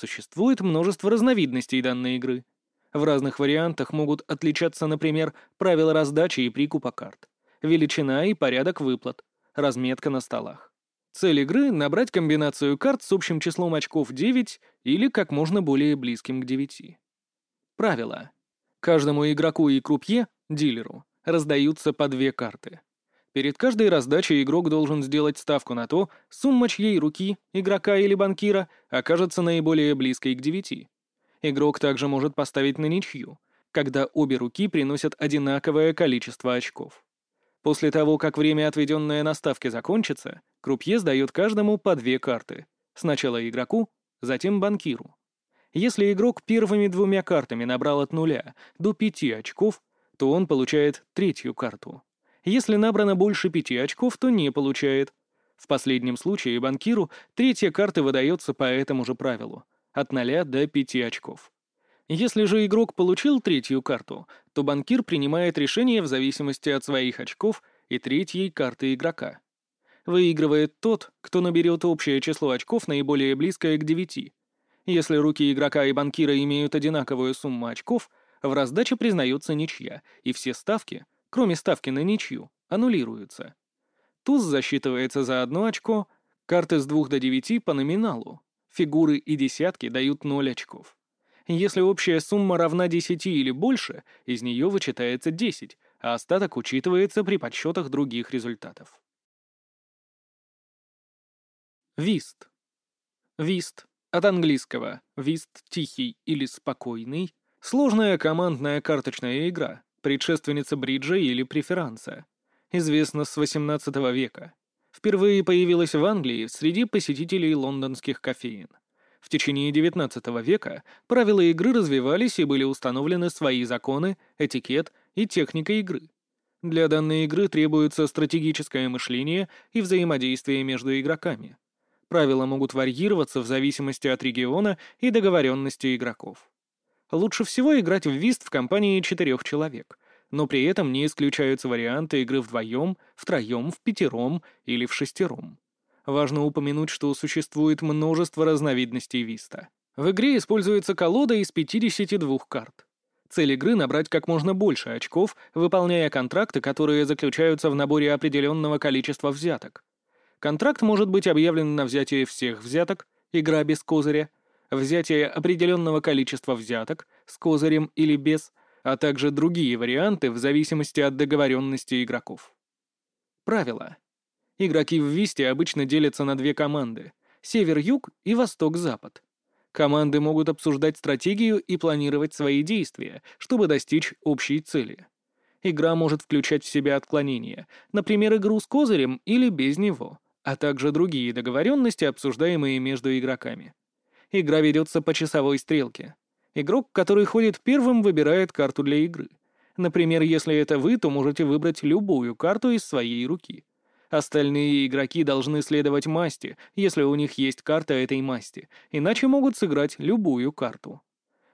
Существует множество разновидностей данной игры. В разных вариантах могут отличаться, например, правила раздачи и прикупа карт, величина и порядок выплат, разметка на столах. Цель игры — набрать комбинацию карт с общим числом очков 9 или как можно более близким к 9. Правила. Каждому игроку и крупье, дилеру, раздаются по две карты. Перед каждой раздачей игрок должен сделать ставку на то, сумма чьей руки, игрока или банкира, окажется наиболее близкой к девяти. Игрок также может поставить на ничью, когда обе руки приносят одинаковое количество очков. После того, как время, отведенное на ставке, закончится, крупье сдает каждому по две карты. Сначала игроку, затем банкиру. Если игрок первыми двумя картами набрал от нуля до пяти очков, то он получает третью карту. Если набрано больше пяти очков, то не получает. В последнем случае банкиру третья карта выдается по этому же правилу — от 0 до 5 очков. Если же игрок получил третью карту, то банкир принимает решение в зависимости от своих очков и третьей карты игрока. Выигрывает тот, кто наберет общее число очков, наиболее близкое к 9. Если руки игрока и банкира имеют одинаковую сумму очков, в раздаче признается ничья, и все ставки, кроме ставки на ничью, аннулируются. Туз засчитывается за одно очко, карты с двух до девяти по номиналу. Фигуры и десятки дают ноль очков. Если общая сумма равна десяти или больше, из нее вычитается десять, а остаток учитывается при подсчетах других результатов. Вист. Вист. От английского «вист» — тихий или спокойный. Сложная командная карточная игра, предшественница бриджа или преферанса. Известна с XVIII века. Впервые появилась в Англии среди посетителей лондонских кофеин. В течение XIX века правила игры развивались и были установлены свои законы, этикет и техника игры. Для данной игры требуется стратегическое мышление и взаимодействие между игроками. Правила могут варьироваться в зависимости от региона и договоренности игроков. Лучше всего играть в вист в компании четырех человек, но при этом не исключаются варианты игры вдвоем, втроем, в пятером или в шестером. Важно упомянуть, что существует множество разновидностей виста. В игре используется колода из 52 карт. Цель игры — набрать как можно больше очков, выполняя контракты, которые заключаются в наборе определенного количества взяток. Контракт может быть объявлен на взятие всех взяток, игра без козыря, взятие определенного количества взяток, с козырем или без, а также другие варианты в зависимости от договоренности игроков. Правила. Игроки в Висте обычно делятся на две команды — север-юг и восток-запад. Команды могут обсуждать стратегию и планировать свои действия, чтобы достичь общей цели. Игра может включать в себя отклонения, например, игру с козырем или без него, а также другие договоренности, обсуждаемые между игроками. Игра ведется по часовой стрелке. Игрок, который ходит первым, выбирает карту для игры. Например, если это вы, то можете выбрать любую карту из своей руки. Остальные игроки должны следовать масти, если у них есть карта этой масти, иначе могут сыграть любую карту.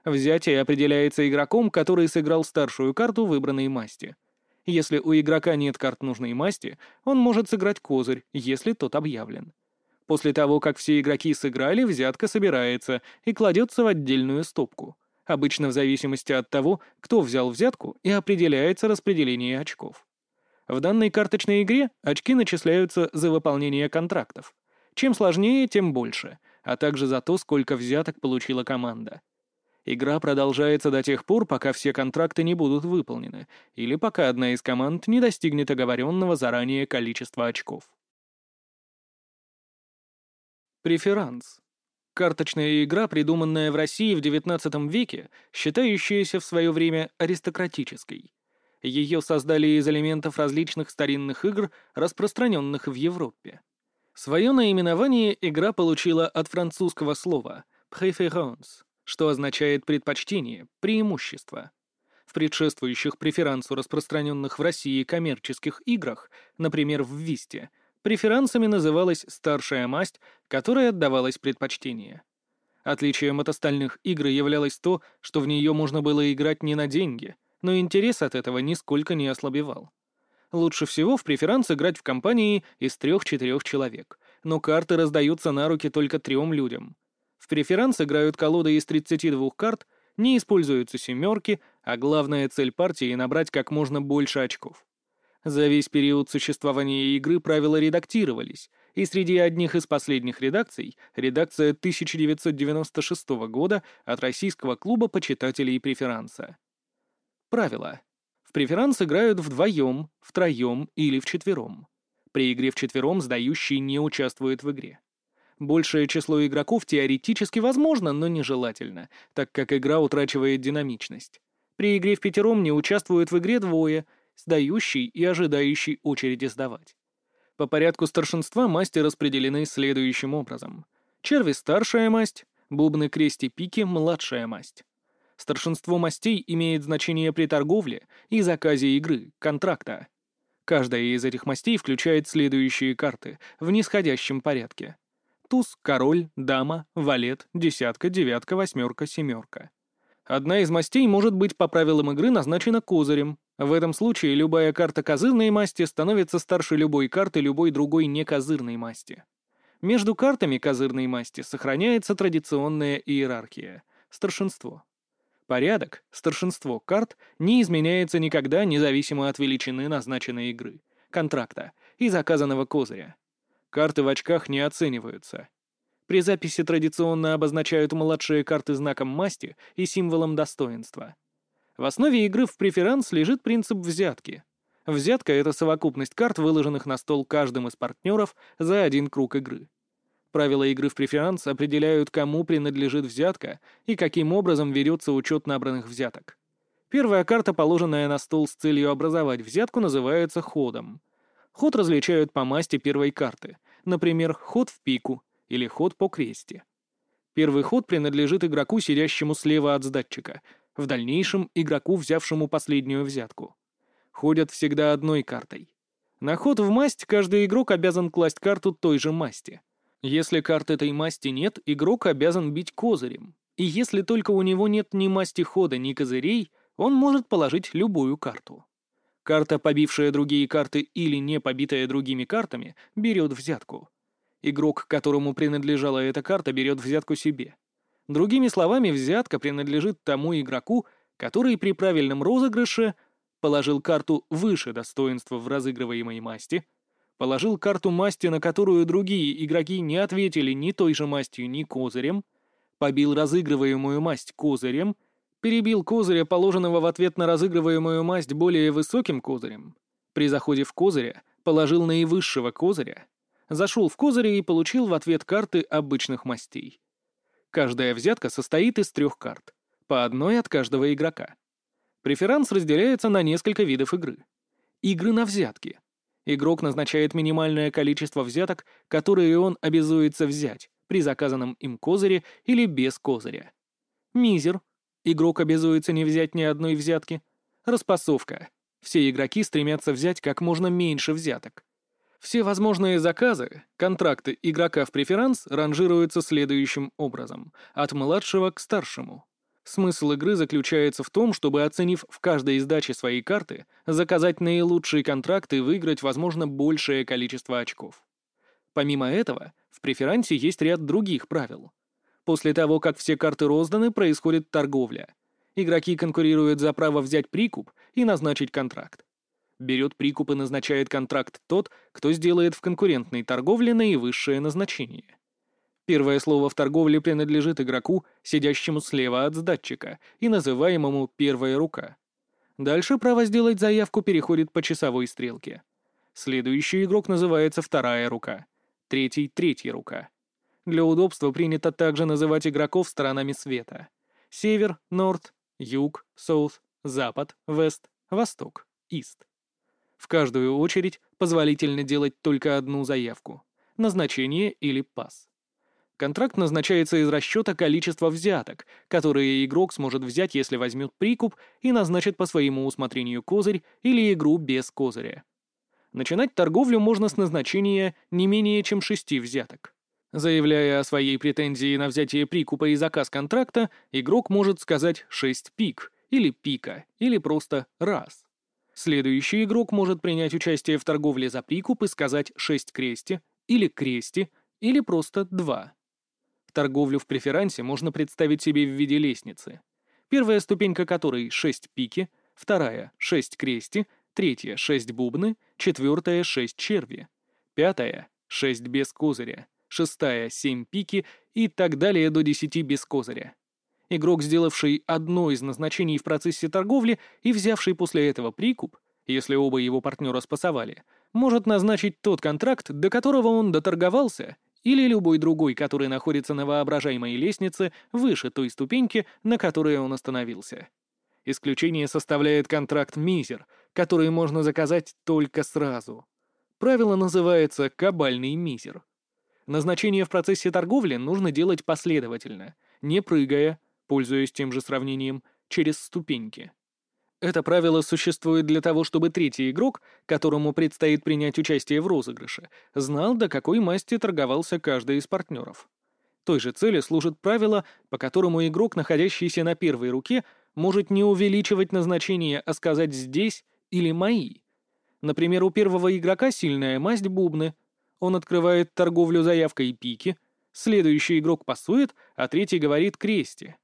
Взятие определяется игроком, который сыграл старшую карту выбранной масти. Если у игрока нет карт нужной масти, он может сыграть козырь, если тот объявлен. После того, как все игроки сыграли, взятка собирается и кладется в отдельную стопку. Обычно в зависимости от того, кто взял взятку, и определяется распределение очков. В данной карточной игре очки начисляются за выполнение контрактов. Чем сложнее, тем больше, а также за то, сколько взяток получила команда. Игра продолжается до тех пор, пока все контракты не будут выполнены, или пока одна из команд не достигнет оговоренного заранее количества очков. Преферанс. Карточная игра, придуманная в России в XIX веке, считающаяся в свое время аристократической. Ее создали из элементов различных старинных игр, распространенных в Европе. Свое наименование игра получила от французского слова «préférence», что означает «предпочтение», «преимущество». В предшествующих преферансу распространенных в России коммерческих играх, например, в Висте, преферансами называлась старшая масть, которой отдавалось предпочтение. Отличием от остальных игр являлось то, что в нее можно было играть не на деньги — но интерес от этого нисколько не ослабевал. Лучше всего в преферанс играть в компании из трех-четырех человек, но карты раздаются на руки только трем людям. В преферанс играют колоды из 32 карт, не используются семерки, а главная цель партии — набрать как можно больше очков. За весь период существования игры правила редактировались, и среди одних из последних редакций — редакция 1996 года от Российского клуба почитателей преферанса. Правила. В преферанс играют вдвоем, втроем или вчетвером. При игре вчетвером сдающий не участвует в игре. Большее число игроков теоретически возможно, но нежелательно, так как игра утрачивает динамичность. При игре в пятером не участвуют в игре двое, сдающий и ожидающий очереди сдавать. По порядку старшинства масти распределены следующим образом. Черви — старшая масть, бубны, крести, пики — младшая масть. Старшинство мастей имеет значение при торговле и заказе игры, контракта. Каждая из этих мастей включает следующие карты в нисходящем порядке. Туз, король, дама, валет, десятка, девятка, восьмерка, семерка. Одна из мастей может быть по правилам игры назначена козырем. В этом случае любая карта козырной масти становится старше любой карты любой другой некозырной масти. Между картами козырной масти сохраняется традиционная иерархия — старшинство. Порядок, старшинство карт не изменяется никогда, независимо от величины назначенной игры, контракта и заказанного козыря. Карты в очках не оцениваются. При записи традиционно обозначают младшие карты знаком масти и символом достоинства. В основе игры в преферанс лежит принцип взятки. Взятка — это совокупность карт, выложенных на стол каждым из партнеров за один круг игры. Правила игры в преферанс определяют, кому принадлежит взятка и каким образом ведется учет набранных взяток. Первая карта, положенная на стол с целью образовать взятку, называется ходом. Ход различают по масти первой карты, например, ход в пику или ход по кресте. Первый ход принадлежит игроку, сидящему слева от сдатчика, в дальнейшем игроку, взявшему последнюю взятку. Ходят всегда одной картой. На ход в масть каждый игрок обязан класть карту той же масти. Если карт этой масти нет, игрок обязан бить козырем. И если только у него нет ни масти хода, ни козырей, он может положить любую карту. Карта, побившая другие карты или не побитая другими картами, берет взятку. Игрок, которому принадлежала эта карта, берет взятку себе. Другими словами, взятка принадлежит тому игроку, который при правильном розыгрыше положил карту выше достоинства в разыгрываемой масти, положил карту масти, на которую другие игроки не ответили ни той же мастью, ни козырем, побил разыгрываемую масть козырем — перебил козыря, положенного в ответ на разыгрываемую масть более высоким козырем. При заходе в козыря положил наивысшего козыря, зашел в козыря и получил в ответ карты обычных мастей. Каждая взятка состоит из трех карт, по одной от каждого игрока. Преферанс разделяется на несколько видов игры. Игры на взятки. Игрок назначает минимальное количество взяток, которые он обязуется взять при заказанном им козыре или без козыря. Мизер — Игрок обязуется не взять ни одной взятки. Распасовка. Все игроки стремятся взять как можно меньше взяток. Все возможные заказы, контракты игрока в преферанс ранжируются следующим образом, от младшего к старшему. Смысл игры заключается в том, чтобы, оценив в каждой издаче своей карты, заказать наилучший контракт и выиграть, возможно, большее количество очков. Помимо этого, в преферансе есть ряд других правил. После того, как все карты розданы, происходит торговля. Игроки конкурируют за право взять прикуп и назначить контракт. Берет прикуп и назначает контракт тот, кто сделает в конкурентной торговле наивысшее назначение. Первое слово в торговле принадлежит игроку, сидящему слева от сдатчика и называемому «первая рука». Дальше право сделать заявку переходит по часовой стрелке. Следующий игрок называется «вторая рука», третий — «третья рука». Для удобства принято также называть игроков сторонами света. Север, Норд, Юг, Соут, Запад, Вест, Восток, Ист. В каждую очередь позволительно делать только одну заявку — назначение или пас. Контракт назначается из расчета количества взяток, которые игрок сможет взять, если возьмет прикуп и назначит по своему усмотрению козырь или игру без козыря. Начинать торговлю можно с назначения не менее чем шести взяток. Заявляя о своей претензии на взятие прикупа и заказ контракта, игрок может сказать «шесть пик» или «пика» или просто «раз». Следующий игрок может принять участие в торговле за прикуп и сказать «шесть крести» или «крести» или просто «два». Торговлю в преферансе можно представить себе в виде лестницы. Первая ступенька которой — шесть пики, вторая — шесть крести, третья — шесть бубны, четвертая — шесть черви, пятая — шесть без козыря, шестая — семь пики и так далее до десяти без козыря. Игрок, сделавший одно из назначений в процессе торговли и взявший после этого прикуп, если оба его партнера спасовали, может назначить тот контракт, до которого он доторговался, или любой другой, который находится на воображаемой лестнице выше той ступеньки, на которой он остановился. Исключение составляет контракт «Мизер», который можно заказать только сразу. Правило называется «кабальный мизер». Назначение в процессе торговли нужно делать последовательно, не прыгая, пользуясь тем же сравнением, через ступеньки. Это правило существует для того, чтобы третий игрок, которому предстоит принять участие в розыгрыше, знал, до какой масти торговался каждый из партнеров. Той же цели служит правило, по которому игрок, находящийся на первой руке, может не увеличивать назначение, а сказать «здесь» или «мои». Например, у первого игрока сильная масть бубны — он открывает торговлю заявкой пики, следующий игрок пасует, а третий говорит крести.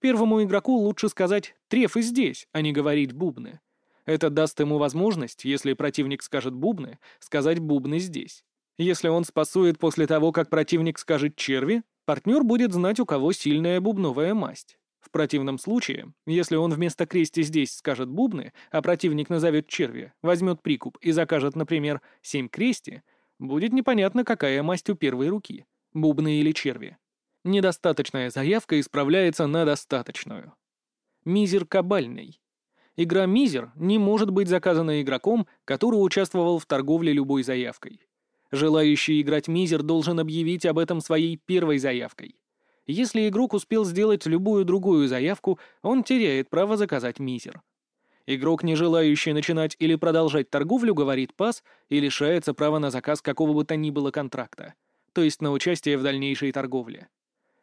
Первому игроку лучше сказать «треф и здесь», а не говорить «бубны». Это даст ему возможность, если противник скажет бубны, сказать бубны здесь. Если он спасует после того, как противник скажет черви, партнер будет знать, у кого сильная бубновая масть. В противном случае, если он вместо крести здесь скажет бубны, а противник назовет черви, возьмет прикуп и закажет, например, семь крести, будет непонятно, какая масть у первой руки — бубны или черви. Недостаточная заявка исправляется на достаточную. Мизер кабальный. Игра Мизер не может быть заказана игроком, который участвовал в торговле любой заявкой. Желающий играть мизер должен объявить об этом своей первой заявкой. Если игрок успел сделать любую другую заявку, он теряет право заказать мизер. Игрок, не желающий начинать или продолжать торговлю, говорит пас и лишается права на заказ какого бы то ни было контракта, то есть на участие в дальнейшей торговле.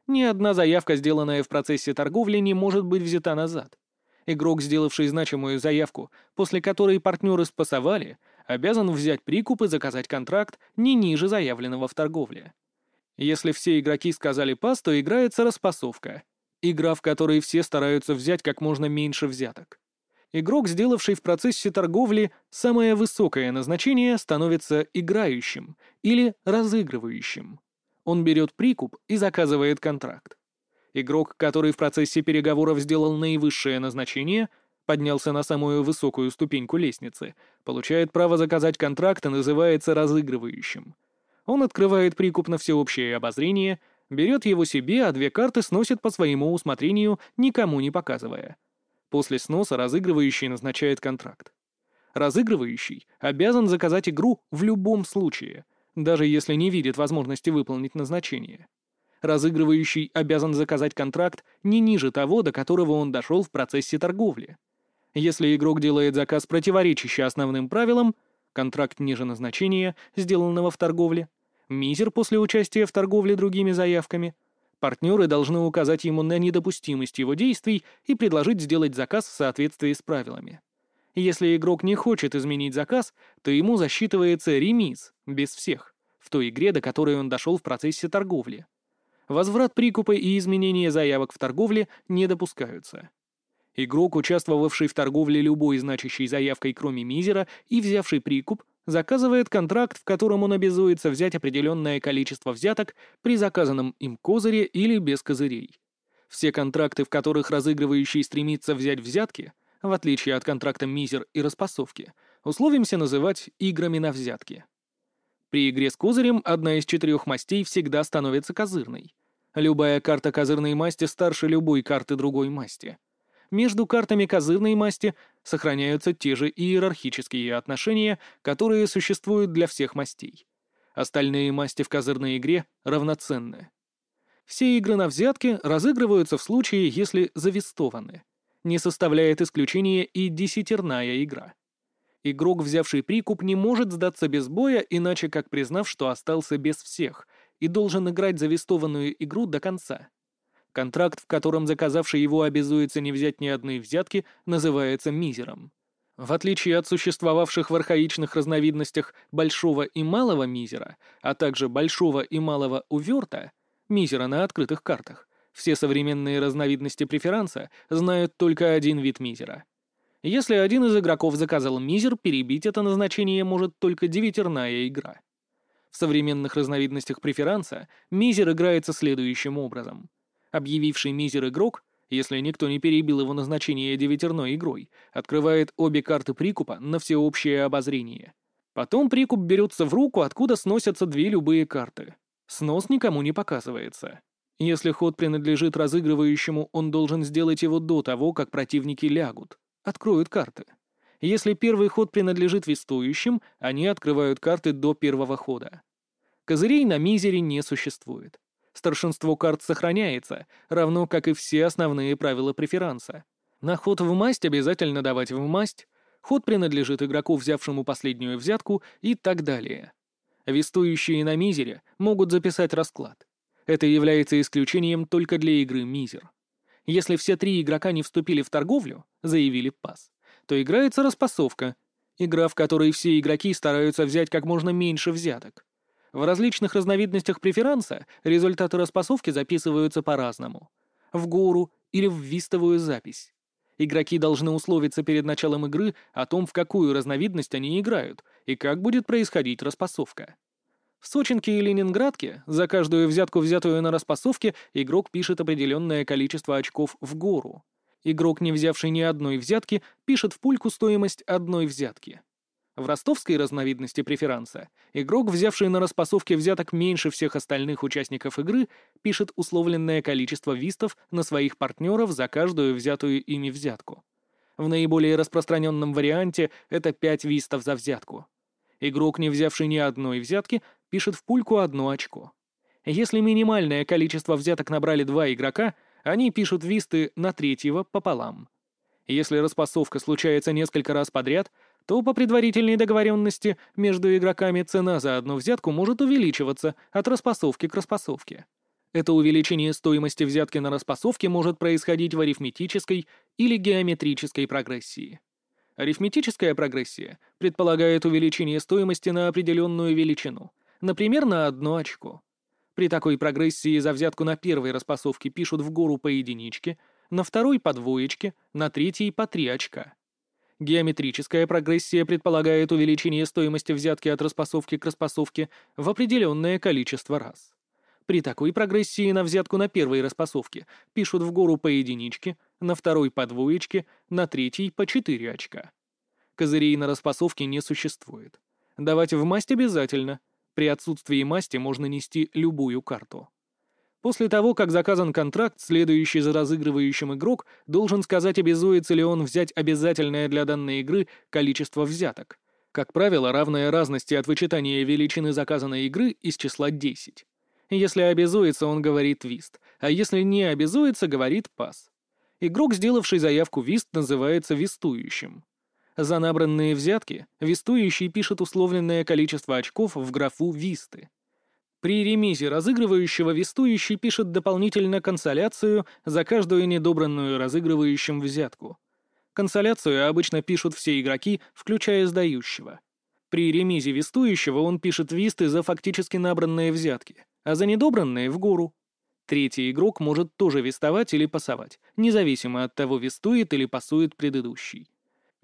Ни одна заявка, сделанная в процессе торговли, не может быть взята назад. Игрок, сделавший значимую заявку, после которой партнеры спасовали, обязан взять прикуп и заказать контракт не ниже заявленного в торговле. Если все игроки сказали пас, то играется распасовка. Игра, в которой все стараются взять как можно меньше взяток. Игрок, сделавший в процессе торговли самое высокое назначение, становится играющим или разыгрывающим. Он берет прикуп и заказывает контракт. Игрок, который в процессе переговоров сделал наивысшее назначение — поднялся на самую высокую ступеньку лестницы, получает право заказать контракт и называется разыгрывающим. Он открывает прикуп на всеобщее обозрение, берет его себе, а две карты сносит по своему усмотрению, никому не показывая. После сноса разыгрывающий назначает контракт. Разыгрывающий обязан заказать игру в любом случае, даже если не видит возможности выполнить назначение. Разыгрывающий обязан заказать контракт не ниже того, до которого он дошел в процессе торговли. Если игрок делает заказ, противоречащий основным правилам, контракт ниже назначения, сделанного в торговле, мизер после участия в торговле другими заявками, партнеры должны указать ему на недопустимость его действий и предложить сделать заказ в соответствии с правилами. Если игрок не хочет изменить заказ, то ему засчитывается ремиз, без всех, в той игре, до которой он дошел в процессе торговли. Возврат прикупа и изменение заявок в торговле не допускаются. Игрок, участвовавший в торговле любой значащей заявкой, кроме мизера, и взявший прикуп, заказывает контракт, в котором он обязуется взять определенное количество взяток при заказанном им козыре или без козырей. Все контракты, в которых разыгрывающий стремится взять взятки, в отличие от контракта мизер и распасовки, условимся называть играми на взятки. При игре с козырем одна из четырех мастей всегда становится козырной. Любая карта козырной масти старше любой карты другой масти — между картами козырной масти сохраняются те же иерархические отношения, которые существуют для всех мастей. Остальные масти в козырной игре равноценны. Все игры на взятки разыгрываются в случае, если завестованы. Не составляет исключения и десятерная игра. Игрок, взявший прикуп, не может сдаться без боя, иначе как признав, что остался без всех, и должен играть завестованную игру до конца. Контракт, в котором заказавший его обязуется не взять ни одной взятки, называется мизером. В отличие от существовавших в архаичных разновидностях большого и малого мизера, а также большого и малого уверта, мизера на открытых картах, все современные разновидности преферанса знают только один вид мизера. Если один из игроков заказал мизер, перебить это назначение может только девятерная игра. В современных разновидностях преферанса мизер играется следующим образом — Объявивший мизер игрок, если никто не перебил его назначение девятерной игрой, открывает обе карты прикупа на всеобщее обозрение. Потом прикуп берется в руку, откуда сносятся две любые карты. Снос никому не показывается. Если ход принадлежит разыгрывающему, он должен сделать его до того, как противники лягут. Откроют карты. Если первый ход принадлежит вестующим, они открывают карты до первого хода. Козырей на мизере не существует старшинство карт сохраняется, равно как и все основные правила преферанса. На ход в масть обязательно давать в масть, ход принадлежит игроку, взявшему последнюю взятку и так далее. Вестующие на мизере могут записать расклад. Это является исключением только для игры мизер. Если все три игрока не вступили в торговлю, заявили пас, то играется распасовка, игра, в которой все игроки стараются взять как можно меньше взяток. В различных разновидностях преферанса результаты распасовки записываются по-разному. В гору или в вистовую запись. Игроки должны условиться перед началом игры о том, в какую разновидность они играют и как будет происходить распасовка. В Сочинке и Ленинградке за каждую взятку, взятую на распасовке, игрок пишет определенное количество очков в гору. Игрок, не взявший ни одной взятки, пишет в пульку стоимость одной взятки. В ростовской разновидности преферанса игрок, взявший на распасовке взяток меньше всех остальных участников игры, пишет условленное количество вистов на своих партнеров за каждую взятую ими взятку. В наиболее распространенном варианте это 5 вистов за взятку. Игрок, не взявший ни одной взятки, пишет в пульку одно очко. Если минимальное количество взяток набрали два игрока, они пишут висты на третьего пополам. Если распасовка случается несколько раз подряд, то по предварительной договоренности между игроками цена за одну взятку может увеличиваться от распасовки к распасовке. Это увеличение стоимости взятки на распасовке может происходить в арифметической или геометрической прогрессии. Арифметическая прогрессия предполагает увеличение стоимости на определенную величину, например, на одно очко. При такой прогрессии за взятку на первой распасовке пишут в гору по единичке, на второй по двоечке, на третьей по три очка. Геометрическая прогрессия предполагает увеличение стоимости взятки от распасовки к распасовке в определенное количество раз. При такой прогрессии на взятку на первой распасовке пишут в гору по единичке, на второй по двоечке, на третьей по 4 очка. Козырей на распасовке не существует. Давать в масть обязательно. При отсутствии масти можно нести любую карту. После того, как заказан контракт, следующий за разыгрывающим игрок должен сказать, обязуется ли он взять обязательное для данной игры количество взяток. Как правило, равное разности от вычитания величины заказанной игры из числа 10. Если обязуется, он говорит «вист», а если не обязуется, говорит «пас». Игрок, сделавший заявку вист, называется вистующим. За набранные взятки вистующий пишет условленное количество очков в графу «висты». При ремизе разыгрывающего вистующий пишет дополнительно консоляцию за каждую недобранную разыгрывающим взятку. Консоляцию обычно пишут все игроки, включая сдающего. При ремизе вистующего он пишет висты за фактически набранные взятки, а за недобранные — в гору. Третий игрок может тоже вестовать или пасовать, независимо от того, вестует или пасует предыдущий.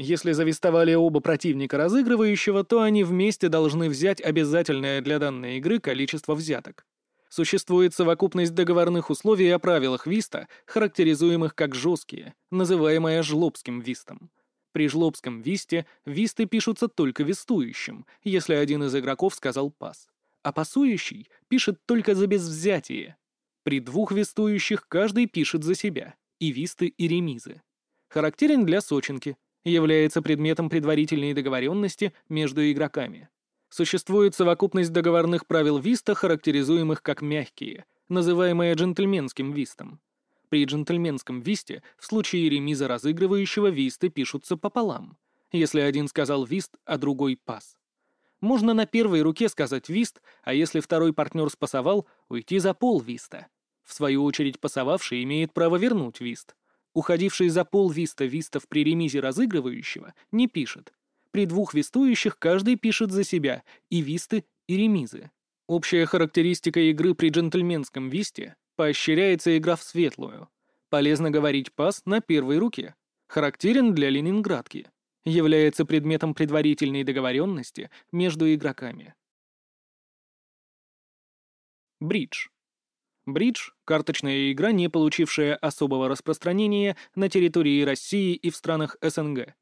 Если завистовали оба противника разыгрывающего, то они вместе должны взять обязательное для данной игры количество взяток. Существует совокупность договорных условий о правилах виста, характеризуемых как жесткие, называемая жлобским вистом. При жлобском висте висты пишутся только вестующим, если один из игроков сказал пас, а пасующий пишет только за безвзятие. При двух вестующих каждый пишет за себя, и висты, и ремизы. Характерен для сочинки, является предметом предварительной договоренности между игроками. Существует совокупность договорных правил виста, характеризуемых как мягкие, называемые джентльменским вистом. При джентльменском висте в случае ремиза разыгрывающего висты пишутся пополам, если один сказал вист, а другой пас. Можно на первой руке сказать вист, а если второй партнер спасовал, уйти за пол виста. В свою очередь пасовавший имеет право вернуть вист. Уходивший за пол виста вистов при ремизе разыгрывающего не пишет. При двух вистующих каждый пишет за себя и висты, и ремизы. Общая характеристика игры при джентльменском висте — поощряется игра в светлую. Полезно говорить пас на первой руке. Характерен для Ленинградки. Является предметом предварительной договоренности между игроками. Бридж. Бридж — карточная игра, не получившая особого распространения на территории России и в странах СНГ.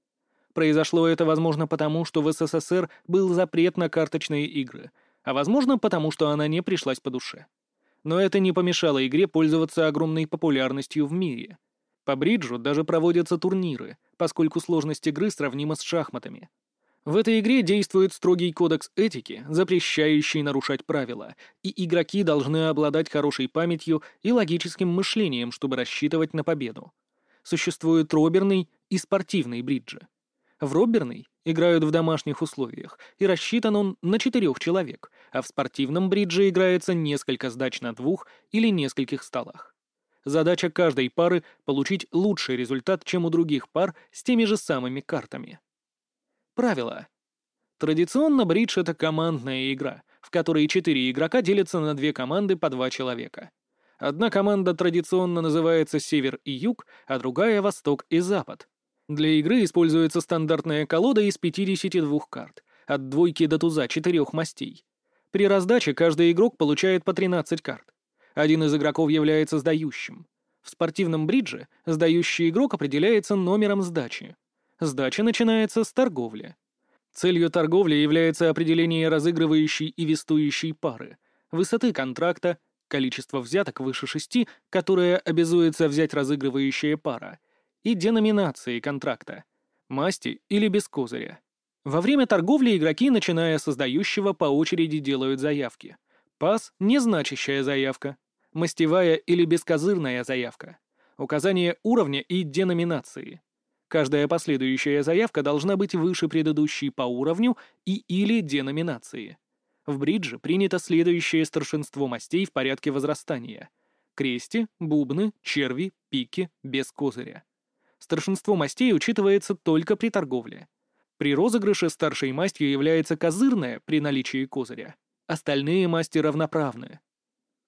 Произошло это, возможно, потому, что в СССР был запрет на карточные игры, а возможно, потому что она не пришлась по душе. Но это не помешало игре пользоваться огромной популярностью в мире. По бриджу даже проводятся турниры, поскольку сложность игры сравнима с шахматами. В этой игре действует строгий кодекс этики, запрещающий нарушать правила, и игроки должны обладать хорошей памятью и логическим мышлением, чтобы рассчитывать на победу. Существует роберный и спортивный бриджи. В роберный играют в домашних условиях, и рассчитан он на четырех человек, а в спортивном бридже играется несколько сдач на двух или нескольких столах. Задача каждой пары — получить лучший результат, чем у других пар с теми же самыми картами. Правила. Традиционно бридж — это командная игра, в которой четыре игрока делятся на две команды по два человека. Одна команда традиционно называется «Север» и «Юг», а другая «Восток» и «Запад». Для игры используется стандартная колода из 52 карт, от двойки до туза четырех мастей. При раздаче каждый игрок получает по 13 карт. Один из игроков является сдающим. В спортивном бридже сдающий игрок определяется номером сдачи. Сдача начинается с торговли. Целью торговли является определение разыгрывающей и вестующей пары, высоты контракта, количество взяток выше шести, которое обязуется взять разыгрывающая пара, и деноминации контракта, масти или без козыря. Во время торговли игроки, начиная с создающего, по очереди делают заявки. Пас — незначащая заявка, мастевая или бескозырная заявка, указание уровня и деноминации. Каждая последующая заявка должна быть выше предыдущей по уровню и или деноминации. В бридже принято следующее старшинство мастей в порядке возрастания. Крести, бубны, черви, пики, без козыря. Старшинство мастей учитывается только при торговле. При розыгрыше старшей мастью является козырная при наличии козыря. Остальные масти равноправны.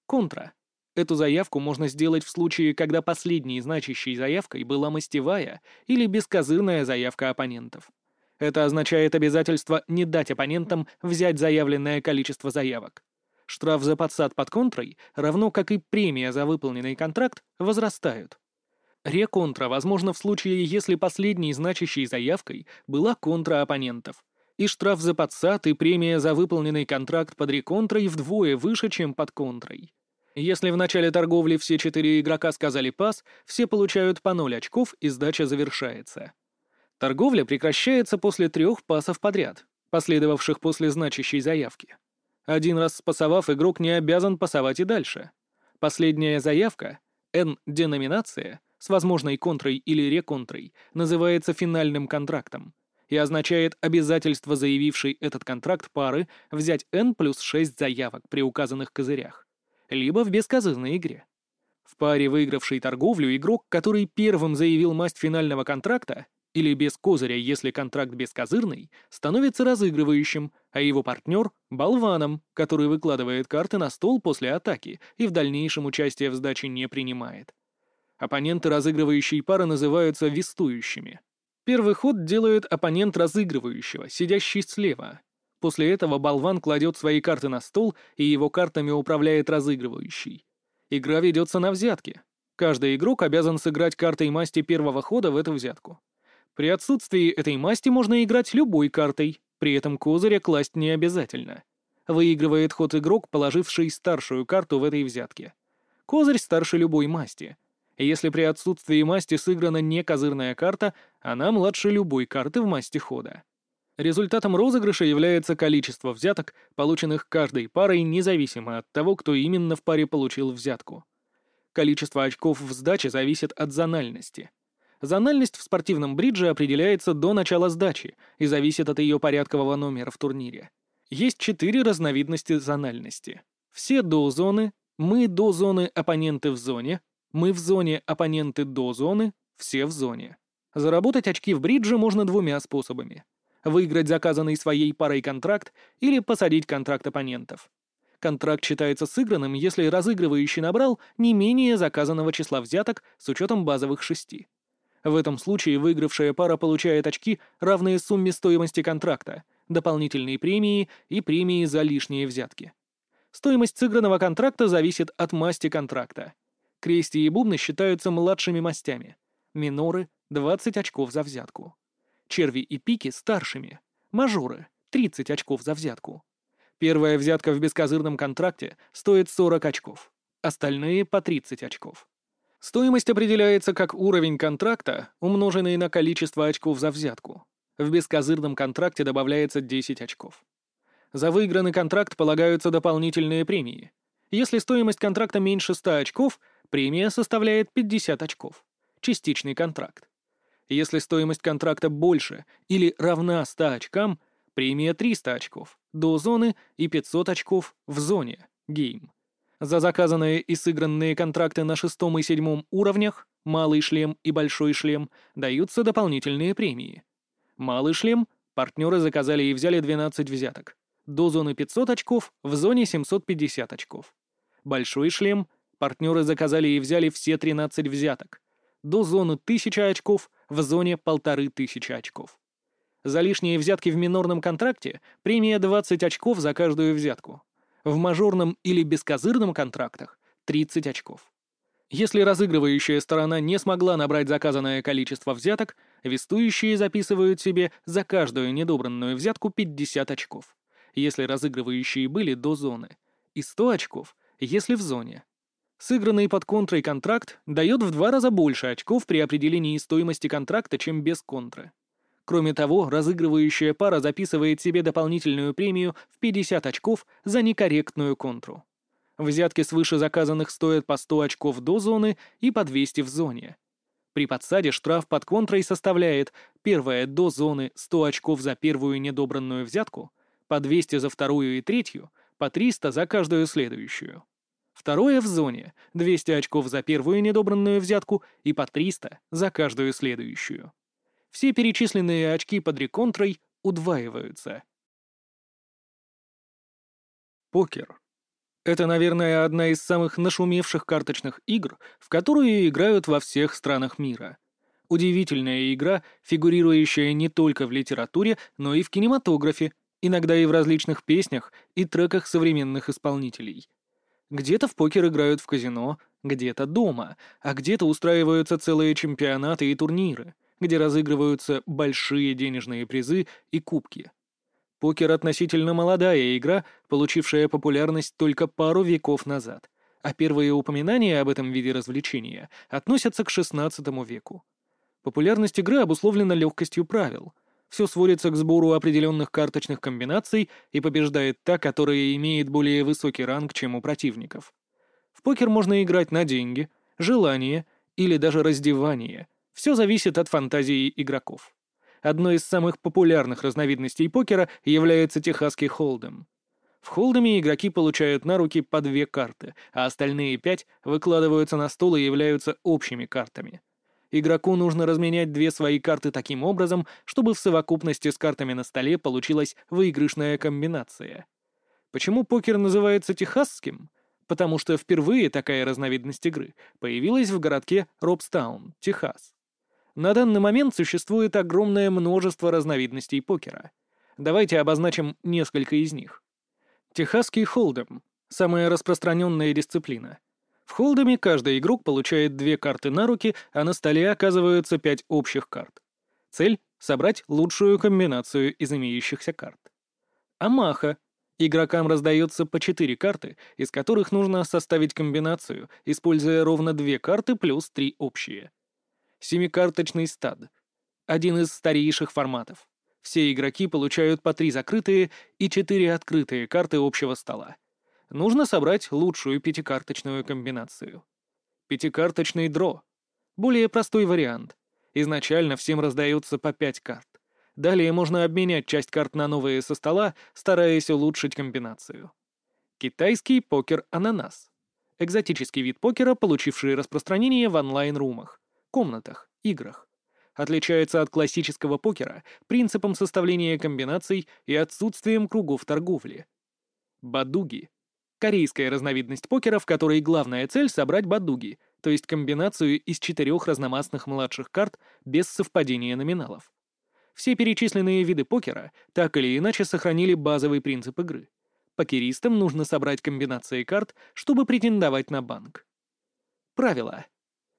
Контра. Эту заявку можно сделать в случае, когда последней значащей заявкой была мастевая или бескозырная заявка оппонентов. Это означает обязательство не дать оппонентам взять заявленное количество заявок. Штраф за подсад под контрой, равно как и премия за выполненный контракт, возрастают. Реконтра возможно в случае, если последней значащей заявкой была контра оппонентов. И штраф за подсад и премия за выполненный контракт под реконтрой вдвое выше, чем под контрой. Если в начале торговли все четыре игрока сказали пас, все получают по 0 очков и сдача завершается. Торговля прекращается после трех пасов подряд, последовавших после значащей заявки. Один раз спасовав, игрок не обязан пасовать и дальше. Последняя заявка, N-деноминация, с возможной контрой или реконтрой, называется финальным контрактом и означает обязательство заявившей этот контракт пары взять N плюс 6 заявок при указанных козырях либо в бескозырной игре. В паре, выигравшей торговлю, игрок, который первым заявил масть финального контракта, или без козыря, если контракт бескозырный, становится разыгрывающим, а его партнер — болваном, который выкладывает карты на стол после атаки и в дальнейшем участие в сдаче не принимает. Оппоненты разыгрывающей пары называются вестующими. Первый ход делает оппонент разыгрывающего, сидящий слева, После этого болван кладет свои карты на стол, и его картами управляет разыгрывающий. Игра ведется на взятки. Каждый игрок обязан сыграть картой масти первого хода в эту взятку. При отсутствии этой масти можно играть любой картой, при этом козыря класть не обязательно. Выигрывает ход игрок, положивший старшую карту в этой взятке. Козырь старше любой масти. Если при отсутствии масти сыграна не козырная карта, она младше любой карты в масти хода. Результатом розыгрыша является количество взяток, полученных каждой парой, независимо от того, кто именно в паре получил взятку. Количество очков в сдаче зависит от зональности. Зональность в спортивном бридже определяется до начала сдачи и зависит от ее порядкового номера в турнире. Есть четыре разновидности зональности. Все до зоны, мы до зоны, оппоненты в зоне, мы в зоне, оппоненты до зоны, все в зоне. Заработать очки в бридже можно двумя способами выиграть заказанный своей парой контракт или посадить контракт оппонентов. Контракт считается сыгранным, если разыгрывающий набрал не менее заказанного числа взяток с учетом базовых шести. В этом случае выигравшая пара получает очки, равные сумме стоимости контракта, дополнительные премии и премии за лишние взятки. Стоимость сыгранного контракта зависит от масти контракта. Крести и бубны считаются младшими мастями. Миноры — 20 очков за взятку черви и пики старшими, мажоры — 30 очков за взятку. Первая взятка в бескозырном контракте стоит 40 очков, остальные — по 30 очков. Стоимость определяется как уровень контракта, умноженный на количество очков за взятку. В бескозырном контракте добавляется 10 очков. За выигранный контракт полагаются дополнительные премии. Если стоимость контракта меньше 100 очков, премия составляет 50 очков. Частичный контракт. Если стоимость контракта больше или равна 100 очкам, премия 300 очков, до зоны и 500 очков в зоне, гейм. За заказанные и сыгранные контракты на шестом и седьмом уровнях, малый шлем и большой шлем, даются дополнительные премии. Малый шлем партнеры заказали и взяли 12 взяток. До зоны 500 очков, в зоне 750 очков. Большой шлем партнеры заказали и взяли все 13 взяток. До зоны 1000 очков, в зоне 1500 очков. За лишние взятки в минорном контракте премия 20 очков за каждую взятку. В мажорном или бескозырном контрактах 30 очков. Если разыгрывающая сторона не смогла набрать заказанное количество взяток, вестующие записывают себе за каждую недобранную взятку 50 очков, если разыгрывающие были до зоны, и 100 очков, если в зоне. Сыгранный под контрой контракт дает в два раза больше очков при определении стоимости контракта, чем без контры. Кроме того, разыгрывающая пара записывает себе дополнительную премию в 50 очков за некорректную контру. Взятки свыше заказанных стоят по 100 очков до зоны и по 200 в зоне. При подсаде штраф под контрой составляет первое до зоны 100 очков за первую недобранную взятку, по 200 за вторую и третью, по 300 за каждую следующую. Второе в зоне — 200 очков за первую недобранную взятку и по 300 за каждую следующую все перечисленные очки под реконтрой удваиваются. Покер. Это, наверное, одна из самых нашумевших карточных игр, в которую играют во всех странах мира. Удивительная игра, фигурирующая не только в литературе, но и в кинематографе, иногда и в различных песнях и треках современных исполнителей. Где-то в покер играют в казино, где-то дома, а где-то устраиваются целые чемпионаты и турниры где разыгрываются большие денежные призы и кубки. Покер — относительно молодая игра, получившая популярность только пару веков назад, а первые упоминания об этом виде развлечения относятся к XVI веку. Популярность игры обусловлена легкостью правил. Все сводится к сбору определенных карточных комбинаций и побеждает та, которая имеет более высокий ранг, чем у противников. В покер можно играть на деньги, желание или даже раздевание — все зависит от фантазии игроков. Одной из самых популярных разновидностей покера является техасский холдем. В холдеме игроки получают на руки по две карты, а остальные пять выкладываются на стол и являются общими картами. Игроку нужно разменять две свои карты таким образом, чтобы в совокупности с картами на столе получилась выигрышная комбинация. Почему покер называется техасским? Потому что впервые такая разновидность игры появилась в городке Робстаун, Техас. На данный момент существует огромное множество разновидностей покера. Давайте обозначим несколько из них. Техасский холдем — самая распространенная дисциплина. В холдеме каждый игрок получает две карты на руки, а на столе оказываются пять общих карт. Цель — собрать лучшую комбинацию из имеющихся карт. Амаха — игрокам раздается по четыре карты, из которых нужно составить комбинацию, используя ровно две карты плюс три общие. Семикарточный стад. Один из старейших форматов. Все игроки получают по три закрытые и четыре открытые карты общего стола. Нужно собрать лучшую пятикарточную комбинацию. Пятикарточный дро. Более простой вариант. Изначально всем раздается по пять карт. Далее можно обменять часть карт на новые со стола, стараясь улучшить комбинацию. Китайский покер-ананас. Экзотический вид покера, получивший распространение в онлайн-румах комнатах, играх. Отличается от классического покера принципом составления комбинаций и отсутствием кругов торговли. Бадуги. Корейская разновидность покера, в которой главная цель — собрать бадуги, то есть комбинацию из четырех разномастных младших карт без совпадения номиналов. Все перечисленные виды покера так или иначе сохранили базовый принцип игры. Покеристам нужно собрать комбинации карт, чтобы претендовать на банк. Правила.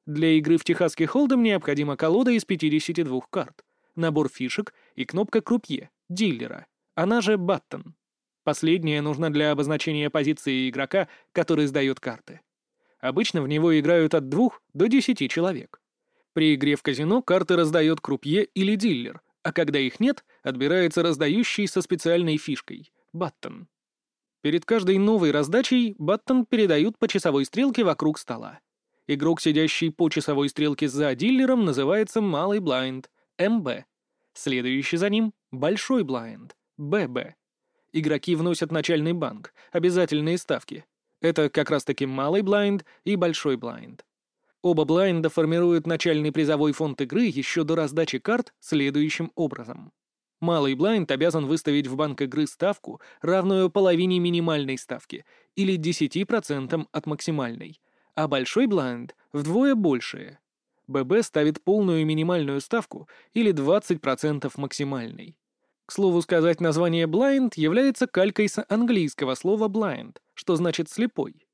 Для игры в техасский холдем необходима колода из 52 карт, набор фишек и кнопка крупье, дилера, она же button. Последняя нужна для обозначения позиции игрока, который сдает карты. Обычно в него играют от двух до десяти человек. При игре в казино карты раздает крупье или дилер, а когда их нет, отбирается раздающий со специальной фишкой — button. Перед каждой новой раздачей button передают по часовой стрелке вокруг стола. Игрок, сидящий по часовой стрелке за дилером, называется малый блайнд, МБ. Следующий за ним — большой блайнд, ББ. Игроки вносят начальный банк, обязательные ставки. Это как раз-таки малый блайнд и большой блайнд. Оба блайнда формируют начальный призовой фонд игры еще до раздачи карт следующим образом. Малый блайнд обязан выставить в банк игры ставку, равную половине минимальной ставки, или 10% от максимальной, а большой блайнд вдвое больше. ББ ставит полную минимальную ставку или 20% максимальной. К слову сказать, название blind является калькой с английского слова blind, что значит «слепой».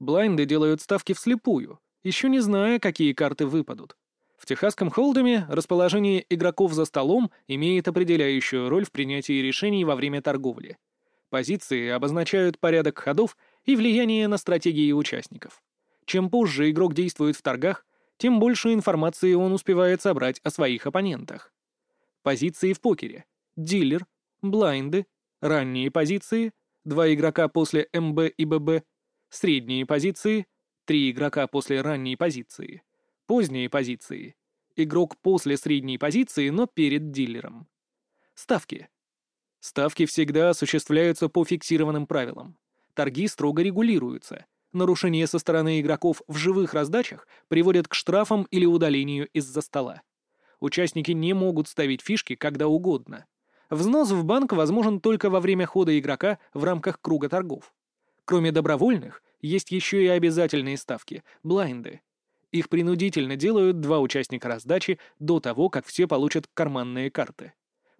Блайнды делают ставки вслепую, еще не зная, какие карты выпадут. В техасском холдеме расположение игроков за столом имеет определяющую роль в принятии решений во время торговли. Позиции обозначают порядок ходов и влияние на стратегии участников. Чем позже игрок действует в торгах, тем больше информации он успевает собрать о своих оппонентах. Позиции в покере. Дилер, блайнды, ранние позиции, два игрока после МБ и ББ, средние позиции, три игрока после ранней позиции, поздние позиции, игрок после средней позиции, но перед дилером. Ставки. Ставки всегда осуществляются по фиксированным правилам. Торги строго регулируются. Нарушения со стороны игроков в живых раздачах приводят к штрафам или удалению из-за стола. Участники не могут ставить фишки когда угодно. Взнос в банк возможен только во время хода игрока в рамках круга торгов. Кроме добровольных, есть еще и обязательные ставки – блайнды. Их принудительно делают два участника раздачи до того, как все получат карманные карты.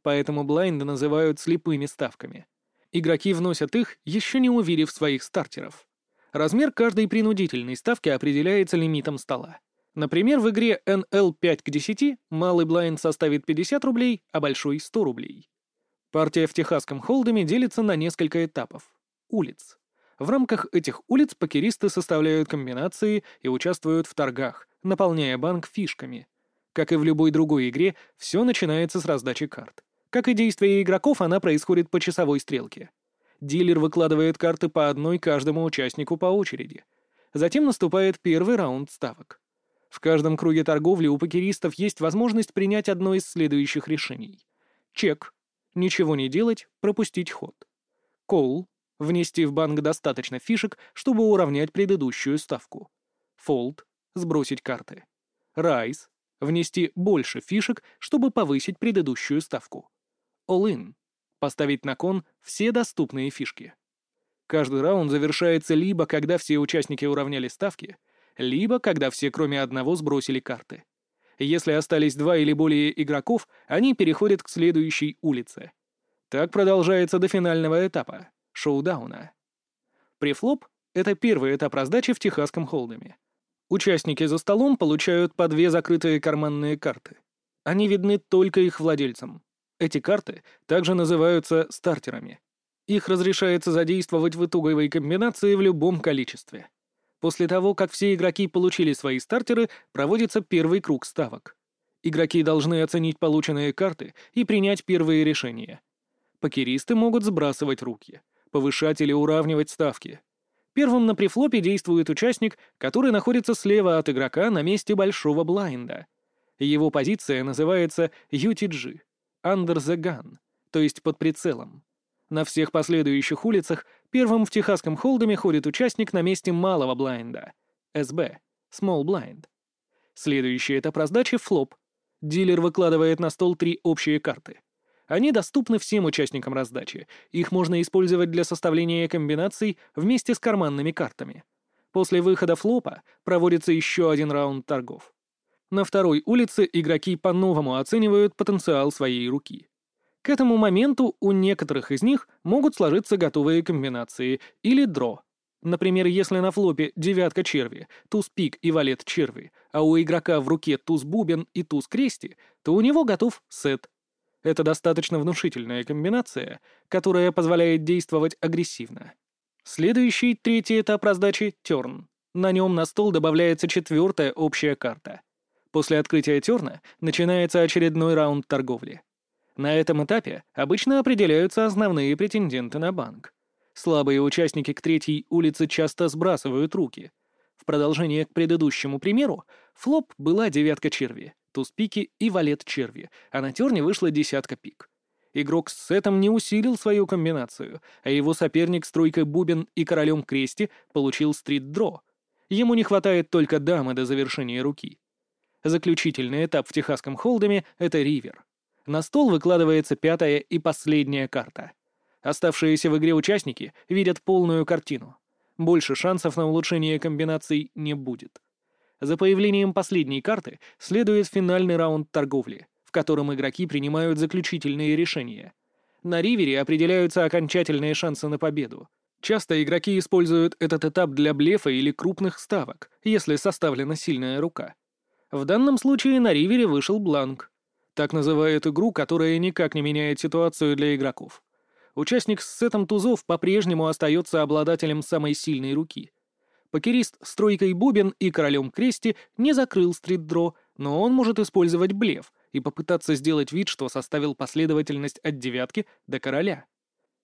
Поэтому блайнды называют слепыми ставками. Игроки вносят их, еще не уверив своих стартеров. Размер каждой принудительной ставки определяется лимитом стола. Например, в игре NL 5 к 10 малый блайнд составит 50 рублей, а большой — 100 рублей. Партия в техасском холдеме делится на несколько этапов. Улиц. В рамках этих улиц покеристы составляют комбинации и участвуют в торгах, наполняя банк фишками. Как и в любой другой игре, все начинается с раздачи карт. Как и действие игроков, она происходит по часовой стрелке. Дилер выкладывает карты по одной каждому участнику по очереди. Затем наступает первый раунд ставок. В каждом круге торговли у покеристов есть возможность принять одно из следующих решений. Чек. Ничего не делать, пропустить ход. Колл Внести в банк достаточно фишек, чтобы уравнять предыдущую ставку. Фолд — сбросить карты. Райз — внести больше фишек, чтобы повысить предыдущую ставку. All-in — поставить на кон все доступные фишки. Каждый раунд завершается либо когда все участники уравняли ставки, либо когда все кроме одного сбросили карты. Если остались два или более игроков, они переходят к следующей улице. Так продолжается до финального этапа шоу-дауна. Префлоп — это первый этап раздачи в техасском холдеме. Участники за столом получают по две закрытые карманные карты. Они видны только их владельцам. Эти карты также называются стартерами. Их разрешается задействовать в итоговой комбинации в любом количестве. После того, как все игроки получили свои стартеры, проводится первый круг ставок. Игроки должны оценить полученные карты и принять первые решения. Покеристы могут сбрасывать руки — повышать или уравнивать ставки. Первым на префлопе действует участник, который находится слева от игрока на месте большого блайнда. Его позиция называется UTG — Under the Gun, то есть под прицелом. На всех последующих улицах первым в техасском холдеме ходит участник на месте малого блайнда — SB — Small Blind. Следующий этап раздачи — флоп. Дилер выкладывает на стол три общие карты. Они доступны всем участникам раздачи. Их можно использовать для составления комбинаций вместе с карманными картами. После выхода флопа проводится еще один раунд торгов. На второй улице игроки по-новому оценивают потенциал своей руки. К этому моменту у некоторых из них могут сложиться готовые комбинации или дро. Например, если на флопе девятка черви, туз пик и валет черви, а у игрока в руке туз бубен и туз крести, то у него готов сет это достаточно внушительная комбинация, которая позволяет действовать агрессивно. Следующий, третий этап раздачи — терн. На нем на стол добавляется четвертая общая карта. После открытия терна начинается очередной раунд торговли. На этом этапе обычно определяются основные претенденты на банк. Слабые участники к третьей улице часто сбрасывают руки. В продолжение к предыдущему примеру, флоп была девятка черви — туз пики и валет черви, а на терне вышла десятка пик. Игрок с сетом не усилил свою комбинацию, а его соперник с тройкой бубен и королем крести получил стрит-дро. Ему не хватает только дамы до завершения руки. Заключительный этап в техасском холдеме — это ривер. На стол выкладывается пятая и последняя карта. Оставшиеся в игре участники видят полную картину. Больше шансов на улучшение комбинаций не будет. За появлением последней карты следует финальный раунд торговли, в котором игроки принимают заключительные решения. На ривере определяются окончательные шансы на победу. Часто игроки используют этот этап для блефа или крупных ставок, если составлена сильная рука. В данном случае на ривере вышел бланк. Так называют игру, которая никак не меняет ситуацию для игроков. Участник с сетом тузов по-прежнему остается обладателем самой сильной руки. Покерист с тройкой бубен и королем крести не закрыл стрит-дро, но он может использовать блеф и попытаться сделать вид, что составил последовательность от девятки до короля.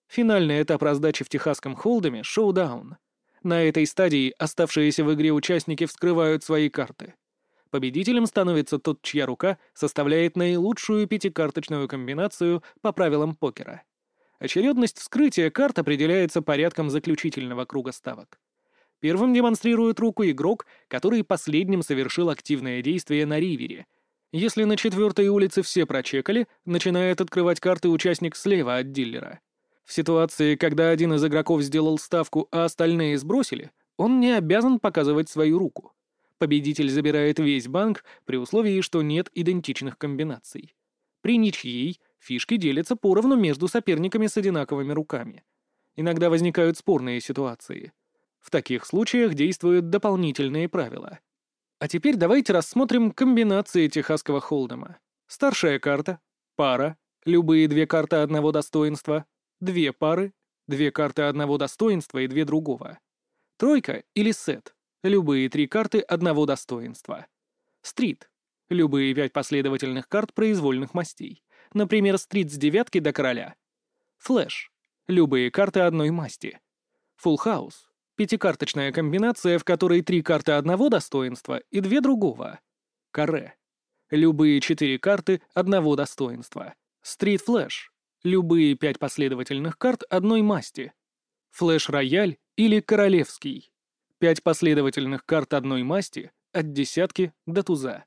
Финальный этап раздачи в техасском холдеме — шоу-даун. На этой стадии оставшиеся в игре участники вскрывают свои карты. Победителем становится тот, чья рука составляет наилучшую пятикарточную комбинацию по правилам покера. Очередность вскрытия карт определяется порядком заключительного круга ставок. Первым демонстрирует руку игрок, который последним совершил активное действие на ривере. Если на четвертой улице все прочекали, начинает открывать карты участник слева от дилера. В ситуации, когда один из игроков сделал ставку, а остальные сбросили, он не обязан показывать свою руку. Победитель забирает весь банк при условии, что нет идентичных комбинаций. При ничьей фишки делятся поровну между соперниками с одинаковыми руками. Иногда возникают спорные ситуации. В таких случаях действуют дополнительные правила. А теперь давайте рассмотрим комбинации техасского холдема. Старшая карта, пара, любые две карты одного достоинства, две пары, две карты одного достоинства и две другого. Тройка или сет, Любые три карты одного достоинства. Стрит. Любые пять последовательных карт произвольных мастей. Например, стрит с девятки до короля. Флэш. Любые карты одной масти. Фулл хаус. Пятикарточная комбинация, в которой три карты одного достоинства и две другого. Каре. Любые четыре карты одного достоинства. Стрит флэш. Любые пять последовательных карт одной масти. Флэш-рояль или королевский. Пять последовательных карт одной масти от десятки до туза.